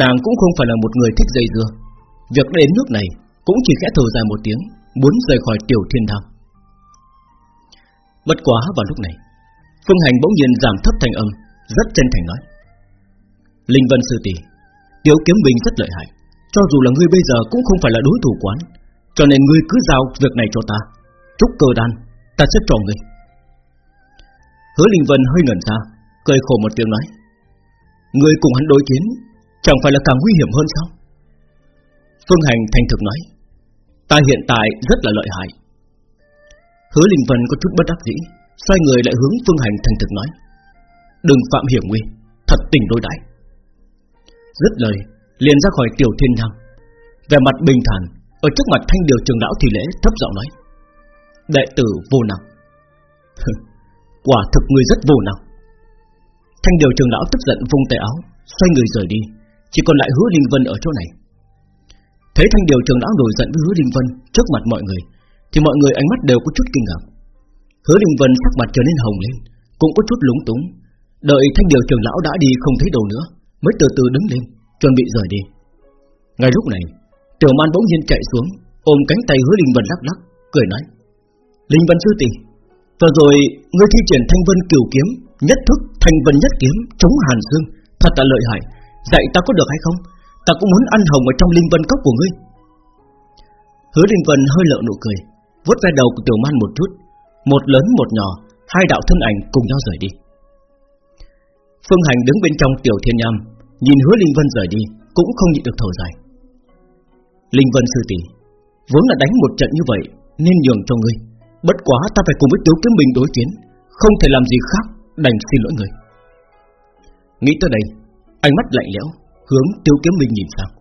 Nàng cũng không phải là một người thích dây dưa. Việc đến nước này Cũng chỉ khẽ thở dài một tiếng, Muốn rời khỏi tiểu thiên đao Bất quá vào lúc này, Phương Hành bỗng nhiên giảm thấp thành âm, Rất chân thành nói. Linh Vân Sư Tỷ, Tiểu kiếm binh rất lợi hại, Cho dù là ngươi bây giờ cũng không phải là đối thủ quán, Cho nên ngươi cứ giao việc này cho ta. Trúc cơ đan, Ta sẽ cho ngươi. Hứa Linh Vân hơi ngẩn ra, Cười khổ một tiếng nói. Ngươi cùng hắn đối chiến, Chẳng phải là càng nguy hiểm hơn sao? Phương Hành thành thực nói. Ta hiện tại rất là lợi hại Hứa Linh Vân có chút bất đắc dĩ, Xoay người lại hướng Phương Hành thành thực nói, Đừng phạm hiểm nguy, Thật tình đối đãi. Dứt lời, liền ra khỏi tiểu thiên nham Về mặt bình thản, Ở trước mặt thanh điều trường lão thì lễ thấp giọng nói, Đệ tử vô năng. Quả thực người rất vô năng. Thanh điều trường lão tức giận vung tay áo, Xoay người rời đi, Chỉ còn lại hứa Linh Vân ở chỗ này. Thấy thanh điều trường lão nổi giận với hứa Linh Vân Trước mặt mọi người thì mọi người ánh mắt đều có chút kinh ngạc. Hứa Linh Vân sắc mặt trở nên hồng lên, Cũng có chút lúng túng. Đợi thanh điều trưởng lão đã đi không thấy đâu nữa, Mới từ từ đứng lên, Chuẩn bị rời đi. Ngay lúc này, Tiểu man bỗng nhiên chạy xuống, Ôm cánh tay hứa Linh Vân lắc lắc, Cười nói, Linh Vân sư tỷ, Vừa rồi ngươi thi triển thanh vân cửu kiếm, Nhất thức thanh vân nhất kiếm, Chống hàn dương, Thật là lợi hại. Dạy ta có được hay không? Ta cũng muốn ăn hồng ở trong linh vân cốc của ngươi. Hứa Linh Vân hơi lợ nụ cười vuốt ve đầu của tiểu man một chút, Một lớn một nhỏ, Hai đạo thân ảnh cùng nhau rời đi. Phương Hành đứng bên trong tiểu thiên nham, Nhìn hứa Linh Vân rời đi, Cũng không nhịn được thở dài. Linh Vân sư tỷ, Vốn là đánh một trận như vậy, Nên nhường cho ngươi, Bất quá ta phải cùng với Tiếu Kiếm Minh đối chiến, Không thể làm gì khác Đành xin lỗi người. Nghĩ tới đây, Ánh mắt lạnh lẽo, Hướng Tiêu Kiếm Minh nhìn sang.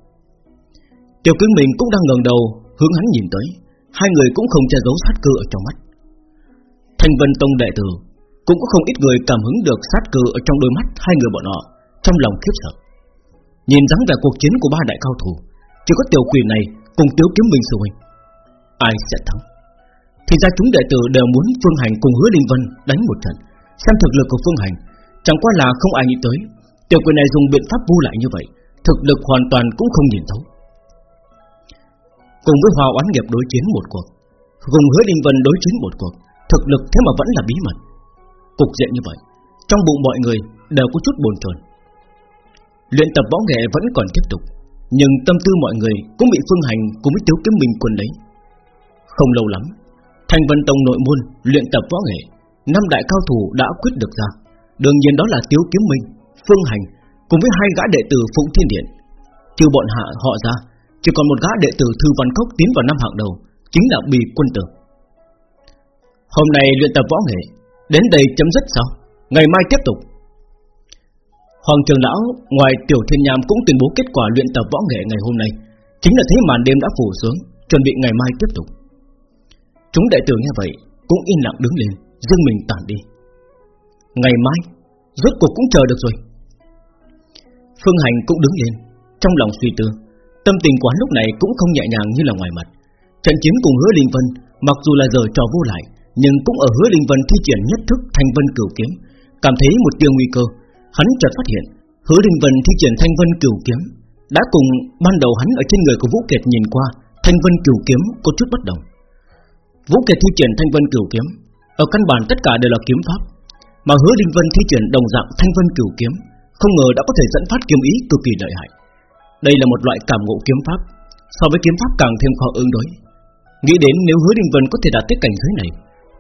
Tiêu Kiếm Minh cũng đang ngẩng đầu, Hướng hắn nhìn tới Hai người cũng không che giấu sát cơ ở trong mắt. Thanh Vân Tông đệ tử Cũng có không ít người cảm hứng được sát cơ Ở trong đôi mắt hai người bọn họ, Trong lòng khiếp sợ. Nhìn dáng vẻ cuộc chiến của ba đại cao thủ, Chỉ có tiểu quỷ này cùng tiểu Kiếm Minh sư huynh. Ai sẽ thắng? Thì ra chúng đệ tử đều muốn Phương Hành cùng Hứa Linh Vân đánh một trận, Xem thực lực của Phương Hành. Chẳng qua là không ai nghĩ tới, Tiểu quỷ này dùng biện pháp vu lại như vậy, Thực lực hoàn toàn cũng không nhìn thấu. Cùng với Hòa Oán Nghiệp đối chiến một cuộc, Cùng Hứa đình Vân đối chiến một cuộc, Thực lực thế mà vẫn là bí mật. Cục diện như vậy, Trong bụng mọi người đều có chút buồn chồn Luyện tập võ nghệ vẫn còn tiếp tục, Nhưng tâm tư mọi người cũng bị Phương Hành cùng với Tiếu Kiếm Minh quân lấy. Không lâu lắm Thành Vân Tông nội môn luyện tập võ nghệ, năm đại cao thủ đã quyết được ra. Đương nhiên đó là Tiếu Kiếm Minh, Phương Hành cùng với hai gã đệ tử Phụng Thiên Điện. Trừ bọn hạ họ ra chỉ còn một gã đệ tử Thư Văn Cốc tiến vào năm hạng đầu, Chính là Bì Quân Tử. Hôm nay luyện tập võ nghệ, Đến đây chấm dứt sao? Ngày mai tiếp tục. Hoàng trường lão, ngoài Tiểu Thiên Nham cũng tuyên bố kết quả luyện tập võ nghệ ngày hôm nay, Chính là thế màn đêm đã phủ xuống, Chuẩn bị ngày mai tiếp tục. Chúng đệ tử nghe vậy, Cũng yên lặng đứng lên Dương mình tản đi. Ngày mai, Rốt cuộc cũng chờ được rồi. Phương Hành cũng đứng lên, Trong lòng suy tư Tâm tình quán lúc này cũng không nhẹ nhàng như là ngoài mặt. Trận chiến cùng hứa Linh Vân, Mặc dù là giờ trò vô lại, Nhưng cũng ở hứa Linh Vân thi triển nhất thức thanh vân cửu kiếm. Cảm thấy một tia nguy cơ, Hắn chợt phát hiện, Hứa Linh Vân thi triển thanh vân cửu kiếm. Đã cùng ban đầu hắn ở trên người của Vũ Kiệt nhìn qua, Thanh vân cửu kiếm có chút bất đồng. Vũ Kiệt thi triển thanh vân cửu kiếm, Ở căn bản tất cả đều là kiếm pháp. Mà hứa Linh Vân thi triển đồng dạng thanh vân cửu kiếm, không ngờ đã có thể dẫn phát kiếm ý cực kỳ lợi hại. Đây là một loại cảm ngộ kiếm pháp So với kiếm pháp càng thêm khó ứng đối Nghĩ đến nếu hứa Đình Vân có thể đạt tới cảnh giới này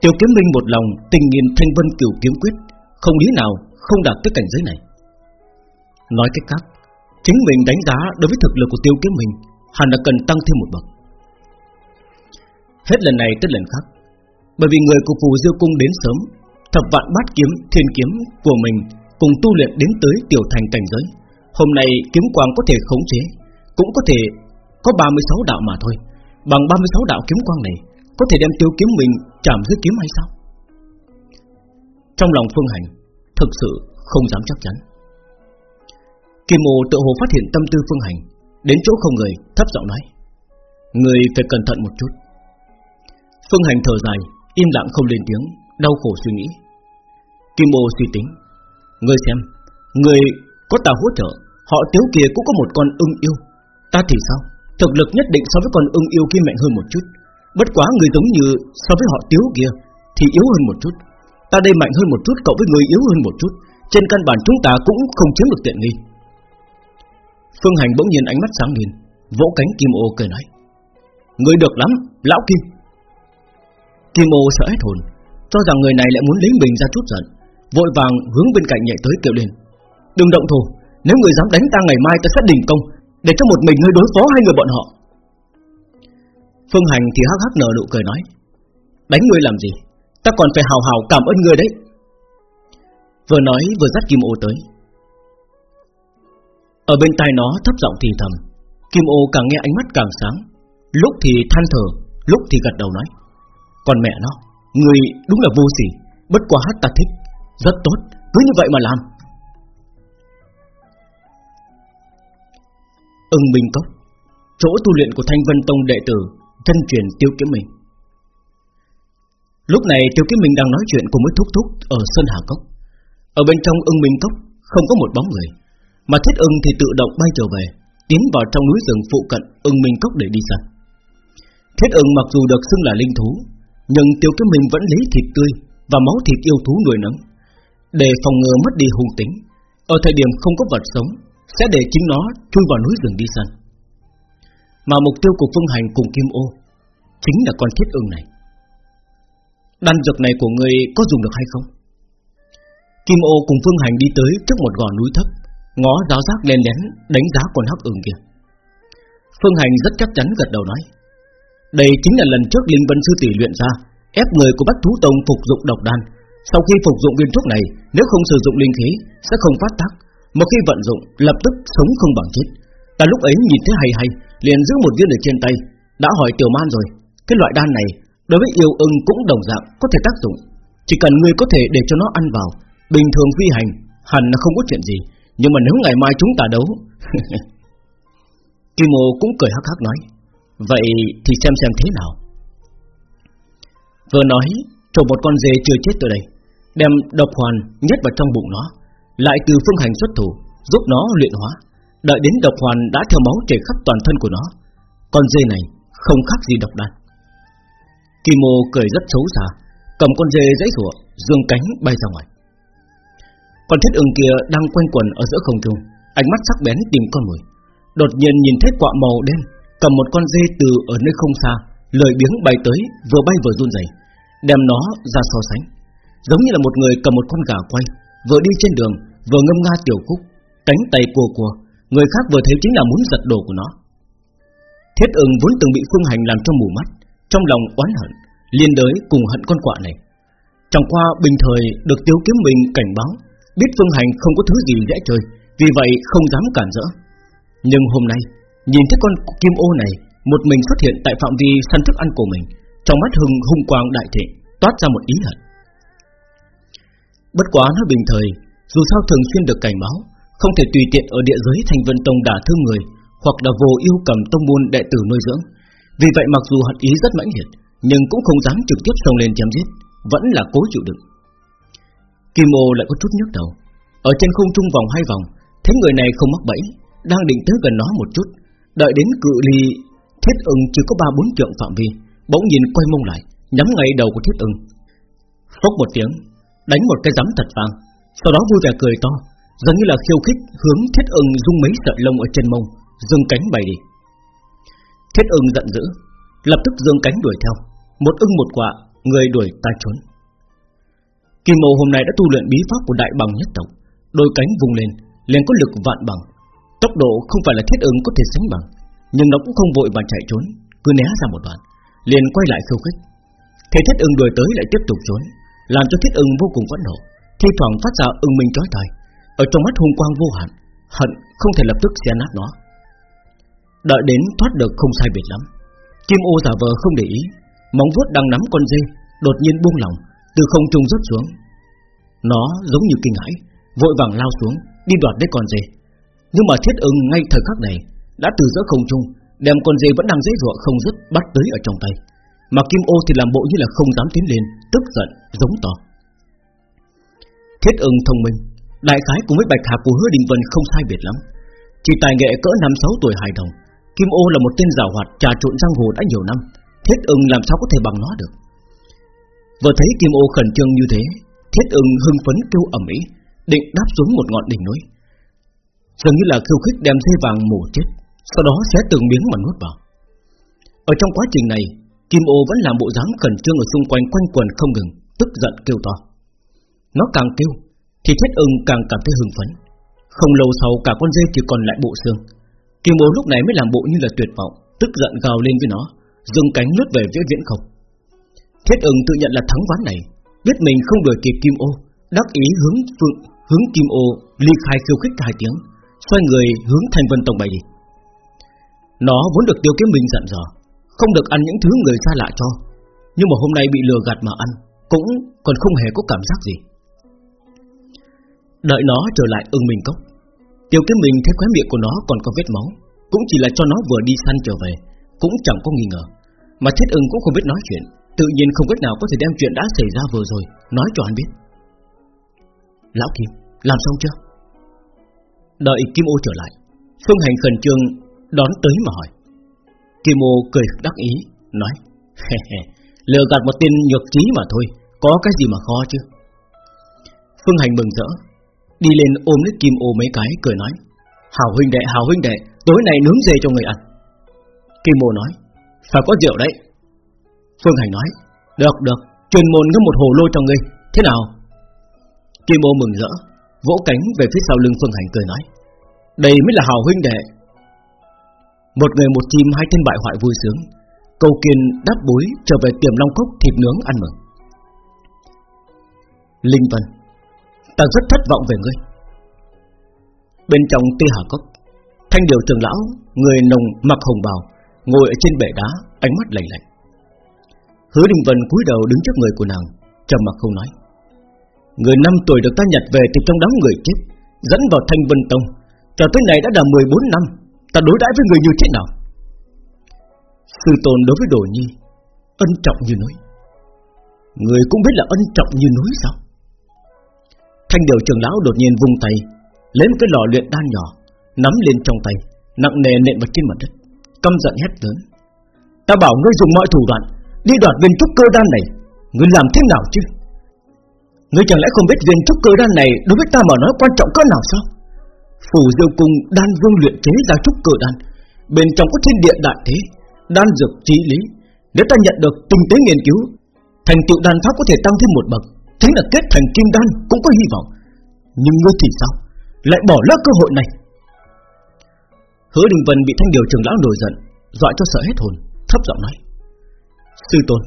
Tiêu Kiếm Minh một lòng tình nghiên thanh vân cửu kiếm quyết, không lý nào không đạt tới cảnh giới này. Nói cách khác, chính mình đánh giá đối với thực lực của Tiêu Kiếm Minh, hẳn là cần tăng thêm một bậc. Hết lần này tới lần khác, bởi vì người của phù diêu cung đến sớm, thập vạn bát kiếm, thiên kiếm của mình cùng tu luyện đến tới tiểu thành cảnh giới. Hôm nay kiếm quang có thể khống chế, cũng có thể có 36 đạo mà thôi. Bằng 36 đạo kiếm quang này, có thể đem tiêu kiếm mình chạm dưới kiếm hay sao? Trong lòng Phương Hành, thực sự không dám chắc chắn. Kim Mô tự hồ phát hiện tâm tư Phương Hành, đến chỗ không người, thấp giọng nói: "Người phải cẩn thận một chút." Phương Hành thở dài, im lặng không lên tiếng, đau khổ suy nghĩ. Kim Mô suy tính, ngươi xem, người có ta hỗ trợ, họ tiếu kia cũng có một con ưng yêu, ta thì sao? Thực lực nhất định so với con ưng yêu kia mạnh hơn một chút, bất quá người giống như so với họ tiếu kia thì yếu hơn một chút. Ta đây mạnh hơn một chút cộng với người yếu hơn một chút, trên căn bản chúng ta cũng không chiếm được tiện nghi. Phương Hành bỗng nhiên ánh mắt sáng lên, vỗ cánh Kim Ô cười nói: người được lắm, lão Kim." Kim Ô sợ hết hồn, cho rằng người này lại muốn lấy mình ra chút giận, vội vàng hướng bên cạnh nhảy tới kêu lên: "Đừng động thủ, nếu người dám đánh ta ngày mai ta sẽ đình công, để cho một mình ngươi đối phó hai người bọn họ." Phương Hành thì hắc hắc nở nụ cười nói: "Đánh ngươi làm gì? Ta còn phải hào hào cảm ơn ngươi đấy." Vừa nói vừa dắt Kim Ô tới. Ở bên tai nó thấp giọng thì thầm, Kim Ô càng nghe ánh mắt càng sáng, lúc thì than thở, lúc thì gật đầu nói: "Còn mẹ nó, Người đúng là vô sỉ Bất quá ta thích Rất tốt Cứ như vậy mà làm Ưng Minh Cốc Chỗ tu luyện của Thanh Vân Tông đệ tử Chân truyền Tiêu Kiếm Minh. Lúc này Tiêu Kiếm Minh đang nói chuyện cùng với Thúc Thúc Ở Sơn Hà Cốc. Ở bên trong ưng Minh Cốc Không có một bóng người Mà Thiết ưng thì tự động bay trở về Tiến vào trong núi rừng phụ cận ưng Minh Cốc để đi săn Thiết ưng mặc dù được xưng là linh thú nhưng Tiêu Kiếm Minh vẫn lấy thịt tươi và máu thịt yêu thú nuôi nấng, để phòng ngừa mất đi hung tính. Ở thời điểm không có vật sống, sẽ để chính nó chui vào núi rừng đi săn. Mà mục tiêu của Phương Hành cùng Kim Ô chính là con thiết ưng này. Đan dược này của người có dùng được hay không? Kim Ô cùng Phương Hành đi tới trước một gò núi thấp, ngó giáo giác lên lén đánh giá con hắc ưng kia. Phương Hành rất chắc chắn gật đầu nói. Đây chính là lần trước Linh Vân Sư Tỷ luyện ra Ép người của Bách Thú Tông phục dụng độc đan Sau khi phục dụng viên thuốc này Nếu không sử dụng linh khí Sẽ không phát tác một khi vận dụng, lập tức sống không bằng chết. Ta lúc ấy nhìn thấy hay hay, Liền giữ một viên ở trên tay. Đã hỏi Tiểu Man rồi, Cái loại đan này, Đối với yêu ưng cũng đồng dạng, có thể tác dụng. Chỉ cần ngươi có thể để cho nó ăn vào, Bình thường phi hành, Hẳn là không có chuyện gì. Nhưng mà nếu ngày mai chúng ta đấu, Kim Mô cũng cười hắc hắc nói, Vậy thì xem xem thế nào. Vừa nói Trộm một con dê chưa chết từ đây, Đem độc hoàn nhét vào trong bụng nó. Lại từ phương hành xuất thủ Giúp nó luyện hóa. Đợi đến độc hoàn đã theo máu chảy khắp toàn thân của nó Con dê này không khác gì độc đan. Kim mô cười rất xấu xa Cầm con dê dãy rủa Dương cánh bay ra ngoài. Con thiết ưng kia đang quanh quẩn ở giữa không trung Ánh mắt sắc bén tìm con mồi. Đột nhiên nhìn thấy quạ màu đen cầm một con dê từ ở nơi không xa, lời biếng bay tới, vừa bay vừa run rẩy, đem nó ra so sánh, giống như là một người cầm một con gà quay, vừa đi trên đường, vừa ngâm nga tiểu khúc, cánh tay cua cua, người khác vừa thấy chính là muốn giật đồ của nó. Thiết ưng vốn từng bị phương hành làm cho mù mắt, trong lòng oán hận, liên đới cùng hận con quạ này. Chẳng qua bình thời được Tiếu Kiếm Minh cảnh báo, biết phương hành không có thứ gì dễ chơi, vì vậy không dám cản rỡ. Nhưng hôm nay Nhìn thấy con kim ô này Một mình xuất hiện tại phạm vi săn thức ăn của mình Trong mắt hưng hung quang đại thịnh Toát ra một ý hận Bất quá nó bình thời dù sao thường xuyên được cảnh báo, Không thể tùy tiện ở địa giới thành vân tông đả thương người, Hoặc là vô yêu cầm tông môn đệ tử nuôi dưỡng. Vì vậy mặc dù hận ý rất mãnh liệt, Nhưng cũng không dám trực tiếp xông lên chém giết, Vẫn là cố chịu đựng. Kim ô lại có chút nhức đầu. Ở trên không trung vòng hai vòng, Thấy người này không mắc bẫy, Đang định tới gần nó một chút. Đợi đến cự ly, Thiết ưng chỉ có ba bốn trượng phạm vi, Bỗng nhìn quay mông lại, Nhắm ngay đầu của thiết ưng. Phốc một tiếng, Đánh một cái giấm thật vang. Sau đó vui vẻ cười to Giống như là khiêu khích hướng thiết ưng dung mấy sợi lông ở trên mông, Dương cánh bay đi. Thiết ưng giận dữ, Lập tức dương cánh đuổi theo, Một ưng một quạ, Người đuổi ta trốn. Kim Mộ hôm nay đã tu luyện bí pháp của đại bằng nhất tộc, Đôi cánh vùng lên, liền có lực vạn bằng. Tốc độ không phải là thiết ứng có thể sánh bằng, Nhưng nó cũng không vội và chạy trốn, Cứ né ra một đoạn, Liền quay lại khiêu khích. Thế thiết ưng đuổi tới lại tiếp tục trốn, Làm cho thiết ưng vô cùng phẫn nộ. Thi thoảng phát ra ưng minh chói tai. Ở trong mắt hung quang vô hạn, Hận không thể lập tức xé nát nó. Đợi đến thoát được không sai biệt lắm. Kim ô giả vờ không để ý, Móng vuốt đang nắm con dê Đột nhiên buông lỏng, Từ không trung rớt xuống. Nó giống như kinh hãi, Vội vàng lao xuống, Đi đoạt lấy con dê. Nhưng mà thiết ưng ngay thời khắc này Đã từ giữa không trung, Đem con dê vẫn đang dễ dụa không dứt Bắt tới ở trong tay. Mà Kim ô thì làm bộ như là không dám tiến lên, Tức giận, giống to. Thiết ưng thông minh. Đại khái cùng với bạch hạc của hứa đình vân không sai biệt lắm. Chỉ tài nghệ cỡ 5-6 tuổi hài đồng. Kim ô là một tên giàu hoạt trà trộn giang hồ đã nhiều năm. Thiết ưng làm sao có thể bằng nó được? Vừa thấy Kim ô khẩn trương như thế, Thiết ưng hưng phấn kêu ẩm ý Định đáp xuống một ngọn đỉnh núi. Dường như là khiêu khích đem dây vàng mổ chết, Sau đó sẽ từng miếng mà nuốt vào. Ở trong quá trình này, Kim ô vẫn làm bộ dáng khẩn trương ở xung quanh quanh quần không ngừng, Tức giận kêu to. Nó càng kêu, Thì thiết ưng càng cảm thấy hưng phấn. Không lâu sau, cả con dê chỉ còn lại bộ xương. Kim ô lúc này mới làm bộ như là tuyệt vọng, Tức giận gào lên với nó Dừng cánh lướt về phía viễn không. Thiết ưng tự nhận là thắng ván này, Biết mình không đuổi kịp Kim ô, Đắc ý hướng phương hướng Kim ô ly khai khiêu khích hai tiếng, Xoay người hướng thành Vân tổng bày đi. Nó vốn được tiêu kiếm mình dặn dò, Không được ăn những thứ người xa lạ cho, Nhưng mà hôm nay bị lừa gạt mà ăn, Cũng còn không hề có cảm giác gì. Đợi nó trở lại ưng mình cốc. Tiểu kiếm mình thấy khóe miệng của nó còn có vết máu Cũng chỉ là cho nó vừa đi săn trở về Cũng chẳng có nghi ngờ. Mà thiết ưng cũng không biết nói chuyện Tự nhiên không cách nào có thể đem chuyện đã xảy ra vừa rồi Nói cho anh biết. Lão Kim, làm xong chưa? Đợi Kim ô trở lại Phương Hành khẩn trương đón tới mà hỏi. Kim ô cười đắc ý Nói Lừa gạt một tên nhược trí mà thôi Có cái gì mà khó chứ? Phương Hành mừng rỡ Đi lên ôm lấy Kim ô mấy cái cười nói Hào huynh đệ, hào huynh đệ Tối nay nướng dê cho người ăn. Kim ô nói Phải có rượu đấy. Phương Hành nói Được được, truyền môn ngâm một hồ lô cho ngươi Thế nào? Kim ô mừng rỡ Vỗ cánh về phía sau lưng Phương Hành cười nói Đây mới là hào huynh đệ. Một người một chim hai tên bại hoại vui sướng Cầu kiên đáp bối trở về tiềm long cốc thịt nướng ăn mừng. Linh Vân Ta rất thất vọng về ngươi. Bên trong ti hà cốc, Thanh điều trường lão, Người nồng mặc hồng bào, Ngồi ở trên bệ đá, Ánh mắt lạnh lạnh. Hứa Đình Vân cúi đầu đứng trước người của nàng, trầm mặc không nói. Người năm tuổi được ta nhặt về từ trong đám người chết, Dẫn vào Thanh Vân Tông. Cho tới này đã là 14 năm, Ta đối đãi với người như thế nào? Sư tôn đối với đồ nhi, Ân trọng như núi. Người cũng biết là ân trọng như núi sao? Thanh điều trường lão đột nhiên vung tay Lấy một cái lò luyện đan nhỏ, Nắm lên trong tay, Nặng nề nện vào trên mặt đất, Căm giận hét lớn. Ta bảo ngươi dùng mọi thủ đoạn Đi đoạt viên trúc cơ đan này, Ngươi làm thế nào chứ? Ngươi chẳng lẽ không biết viên trúc cơ đan này Đối với ta mà nói quan trọng cỡ nào sao? Phủ diêu cung đan vương luyện chế ra trúc cơ đan, Bên trong có thiên địa đại thế, Đan dược trí lý, Nếu ta nhận được tinh tế nghiên cứu, Thành tựu đan pháp có thể tăng thêm một bậc. Thế là kết thành kim đan cũng có hy vọng. Nhưng ngươi thì sao? Lại bỏ lỡ cơ hội này. Hứa Đình Vân bị thanh điều trưởng lão nổi giận, Dọa cho sợ hết hồn, Thấp giọng nói. Sư tôn,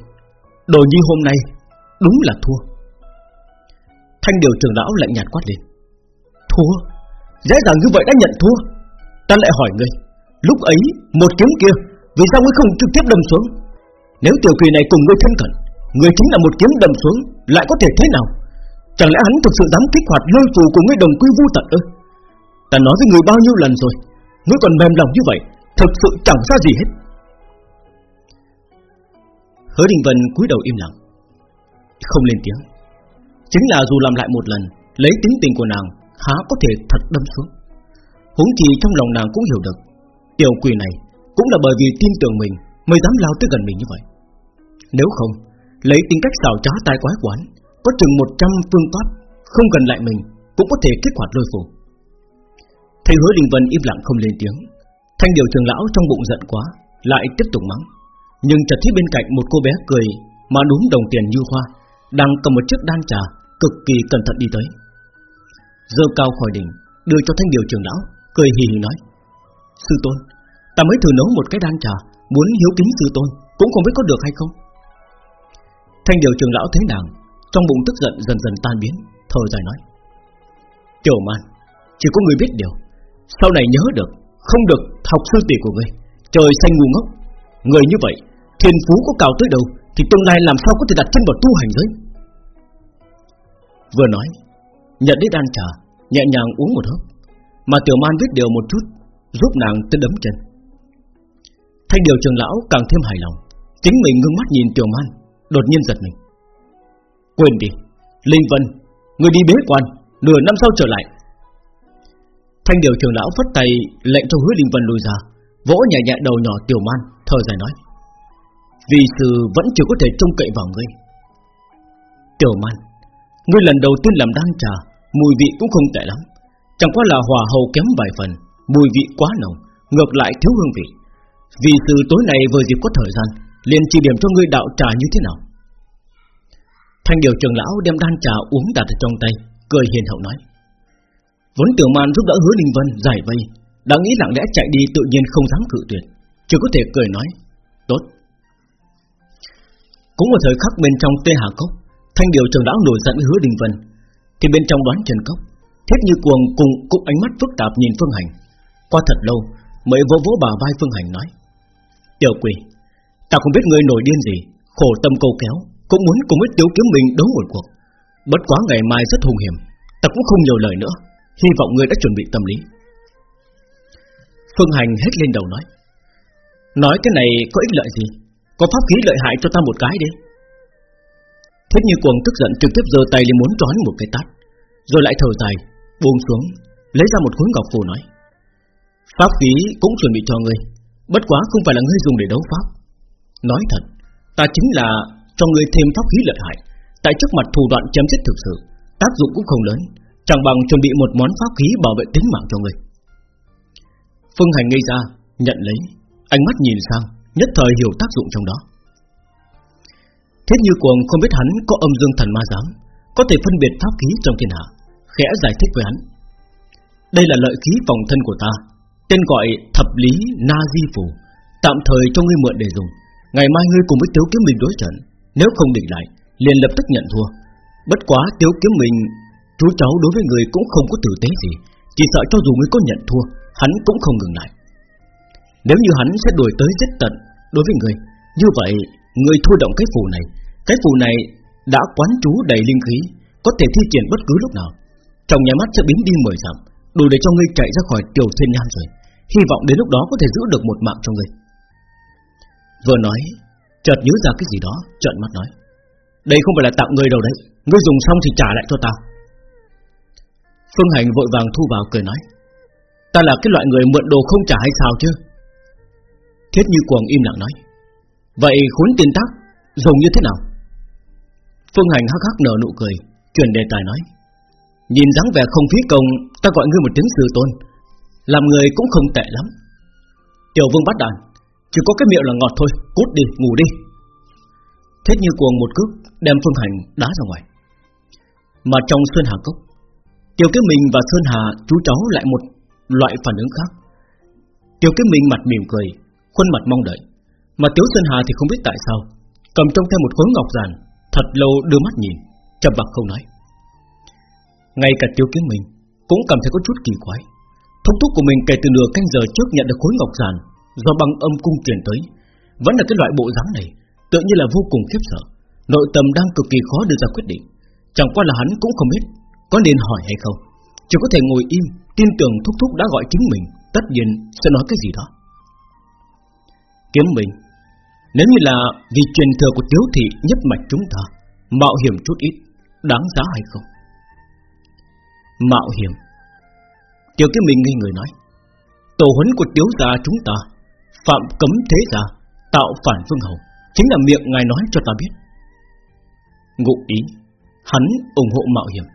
Đồ nhi hôm nay đúng là thua. Thanh điều trưởng lão lạnh nhạt quát lên. Thua? Dễ dàng như vậy đã nhận thua. Ta lại hỏi ngươi, Lúc ấy một kiếm kia Vì sao ngươi không trực tiếp đâm xuống? Nếu tiểu kỳ này cùng ngươi thân cận người chính là một kiếm đâm xuống, Lại có thể thế nào? Chẳng lẽ hắn thực sự dám kích hoạt lôi phù của ngươi đồng quy vu tận ư? Ta nói với người bao nhiêu lần rồi, Ngươi còn mềm lòng như vậy, Thực sự chẳng ra gì hết. Hứa Đình Vân cúi đầu im lặng. Không lên tiếng. Chính là dù làm lại một lần, Lấy tính tình của nàng Há có thể thật đâm xuống. Huống chi trong lòng nàng cũng hiểu được, Tiểu quỷ này cũng là bởi vì tin tưởng mình Mới dám lao tới gần mình như vậy. Nếu không Lấy tính cách xảo trá tai quái quán Có chừng 100 phương pháp, Không gần lại mình, Cũng có thể kích hoạt lôi phù Thầy hứa Đình Vân im lặng không lên tiếng. Thanh điều trường lão trong bụng giận quá, Lại tiếp tục mắng. Nhưng chợt thấy bên cạnh một cô bé cười, Mà đúng đồng tiền như hoa, Đang cầm một chiếc đan trà, Cực kỳ cẩn thận đi tới. Dơ cao khỏi đỉnh, Đưa cho thanh điều trường lão, Cười hì hì nói, Sư tôn, Ta mới thử nấu một cái đan trà, Muốn hiếu kính sư tôn, Cũng không biết có được hay không? Thanh điều trường lão thấy nàng, Trong bụng tức giận dần dần tan biến, Thở dài nói. Tiểu man, Chỉ có người biết điều, Sau này nhớ được, Không được học sư tỷ của ngươi Trời xanh ngu ngốc. Người như vậy, Thiên phú có cao tới đâu, Thì tương lai làm sao có thể đặt chân vào tu hành giới? Vừa nói, Nhận lấy đan trà, Nhẹ nhàng uống một hớp, Mà tiểu man biết điều một chút, Giúp nàng tới đấm chân. Thanh điều trường lão càng thêm hài lòng, Chính mình ngưng mắt nhìn tiểu man Đột nhiên giật mình. Quên đi, Linh Vân, Người đi bế quan, Nửa năm sau trở lại. Thanh điều trường lão phất tay Lệnh cho hứa Linh Vân lùi ra, Vỗ nhẹ nhẹ đầu nhỏ tiểu man, Thở dài nói, Vì sư vẫn chưa có thể trông cậy vào ngươi. Tiểu man, Ngươi lần đầu tiên làm đan trà, Mùi vị cũng không tệ lắm. Chẳng qua là hòa hầu kém vài phần, Mùi vị quá nồng, Ngược lại thiếu hương vị. Vì sư tối nay vừa dịp có thời gian, liền chỉ điểm cho ngươi đạo trà như thế nào. Thanh điều trường lão đem đan trà uống đặt ở trong tay, Cười hiền hậu nói. Vốn tiểu man giúp đỡ hứa Ninh Vân giải vây, Đã nghĩ lặng lẽ chạy đi tự nhiên không dám cự tuyệt, Chỉ có thể cười nói, Tốt. Cũng một thời khắc bên trong tê hà cốc, Thanh điều trường lão nổi giận hứa Ninh Vân. Thì bên trong đoán trần cốc, Thiết như cuồng cùng cũng ánh mắt phức tạp nhìn Phương Hành. Qua thật lâu, Mới vỗ vỗ bà vai Phương Hành nói, Tiểu quỷ, Ta không biết ngươi nổi điên gì, Khổ tâm câu kéo cũng muốn cùng với Tiếu Kiếm Minh đấu một cuộc. Bất quá ngày mai rất hung hiểm, Ta cũng không nhiều lời nữa. Hy vọng ngươi đã chuẩn bị tâm lý. Phương Hành hết lên đầu nói Nói cái này có ích lợi gì? Có pháp khí lợi hại cho ta một cái đi. Thế như cuồng tức giận trực tiếp giơ tay lên muốn cho một cái tát, Rồi lại thở dài, Buông xuống, Lấy ra một khối ngọc phù nói, Pháp khí cũng chuẩn bị cho ngươi, Bất quá không phải là ngươi dùng để đấu pháp. Nói thật, Ta chính là cho người thêm pháp khí lợi hại. Tại trước mặt thủ đoạn chém giết thực sự, Tác dụng cũng không lớn, Chẳng bằng chuẩn bị một món pháp khí bảo vệ tính mạng cho ngươi Phương Hành ngây ra, Nhận lấy, Ánh mắt nhìn sang, Nhất thời hiểu tác dụng trong đó. Thiết như cuồng không biết hắn có âm dương thần ma giám Có thể phân biệt pháp khí trong thiên hạ, Khẽ giải thích với hắn. Đây là lợi khí phòng thân của ta, Tên gọi thập lý Na Di phù, Tạm thời cho ngươi mượn để dùng, Ngày mai ngươi cùng với Tiếu Kiếm Minh đối trận nếu không định lại, liền lập tức nhận thua. Bất quá Tiếu Kiếm mình Chú cháu đối với người cũng không có tử tế gì, Chỉ sợ cho dù ngươi có nhận thua, Hắn cũng không ngừng lại. Nếu như hắn sẽ đuổi tới rất tận Đối với người, Như vậy người thua động cái phù này, Cái phù này đã quán trú đầy linh khí, Có thể thi triển bất cứ lúc nào. Trong nhà mắt sẽ biến đi mười dặm, Đủ để cho ngươi chạy ra khỏi tiểu thiên nham rồi. Hy vọng đến lúc đó có thể giữ được một mạng cho ngươi. Vừa nói Chợt nhớ ra cái gì đó, Trợn mắt nói, Đây không phải là tặng ngươi đâu đấy, Ngươi dùng xong thì trả lại cho ta. Phương Hành vội vàng thu vào cười nói, Ta là cái loại người mượn đồ không trả hay sao chứ? Thiết như cuồng im lặng nói, Vậy khốn tiền tác, Dùng như thế nào? Phương Hành hắc hắc nở nụ cười, Chuyển đề tài nói, Nhìn dáng vẻ không phí công, Ta gọi ngươi một tiếng sư tôn, Làm người cũng không tệ lắm. Tiểu vương bắt đàn chỉ có cái miệng là ngọt thôi, Cút đi, ngủ đi. Thiết như cuồng một cước, Đem Phương Hành đá ra ngoài. Mà trong Sơn Hà Cốc, Tiểu Kiếm Minh và Sơn Hà chú cháu lại một loại phản ứng khác. Tiểu Kiếm Minh mặt mỉm cười, Khuôn mặt mong đợi. Mà Tiếu Sơn Hà thì không biết tại sao, Cầm trong tay một khối ngọc giàn Thật lâu đưa mắt nhìn Chậm bạc không nói. Ngay cả Tiêu Kiếm Minh cũng cảm thấy có chút kỳ quái. Thông thúc của mình kể từ nửa canh giờ trước nhận được khối ngọc giàn do băng âm cung truyền tới, vẫn là cái loại bộ dáng này, tự nhiên là vô cùng khiếp sợ. Nội tâm đang cực kỳ khó đưa ra quyết định, chẳng qua là hắn cũng không biết có nên hỏi hay không, chỉ có thể ngồi im, tin tưởng thúc thúc đã gọi chính mình, tất nhiên sẽ nói cái gì đó. Kiếm mình, nếu như là vì truyền thừa của Tiếu thị nhất mạch chúng ta, mạo hiểm chút ít, đáng giá hay không? Mạo hiểm Tiểu cái mình nghi người nói Tổ huấn của tiếu gia chúng ta Phạm cấm thế gia Tạo phản vương hầu, Chính là miệng ngài nói cho ta biết. Ngụ ý, Hắn ủng hộ mạo hiểm,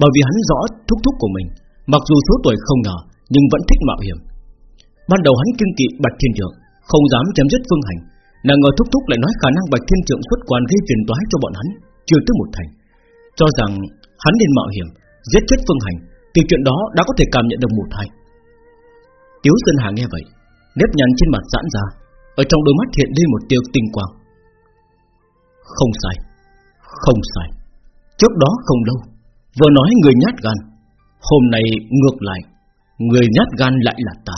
Bởi vì hắn rõ thúc thúc của mình, Mặc dù số tuổi không nhỏ Nhưng vẫn thích mạo hiểm. Ban đầu hắn kiên kỵ Bạch Thiên Dược Không dám chém giết Phương Hành Nàng ngờ thúc thúc lại nói khả năng Bạch Thiên Trượng xuất quan gây phiền toái cho bọn hắn, Chưa tới một thành, Cho rằng hắn nên mạo hiểm, Giết chết Phương Hành Từ chuyện đó đã có thể cảm nhận được một hai. Tiếu Sơn Hà nghe vậy Nếp nhăn trên mặt giãn ra. Ở trong đôi mắt hiện lên một tia tinh quang. Không sai Không sai. Trước đó không lâu, Vừa nói người nhát gan. Hôm nay ngược lại, Người nhát gan lại là ta.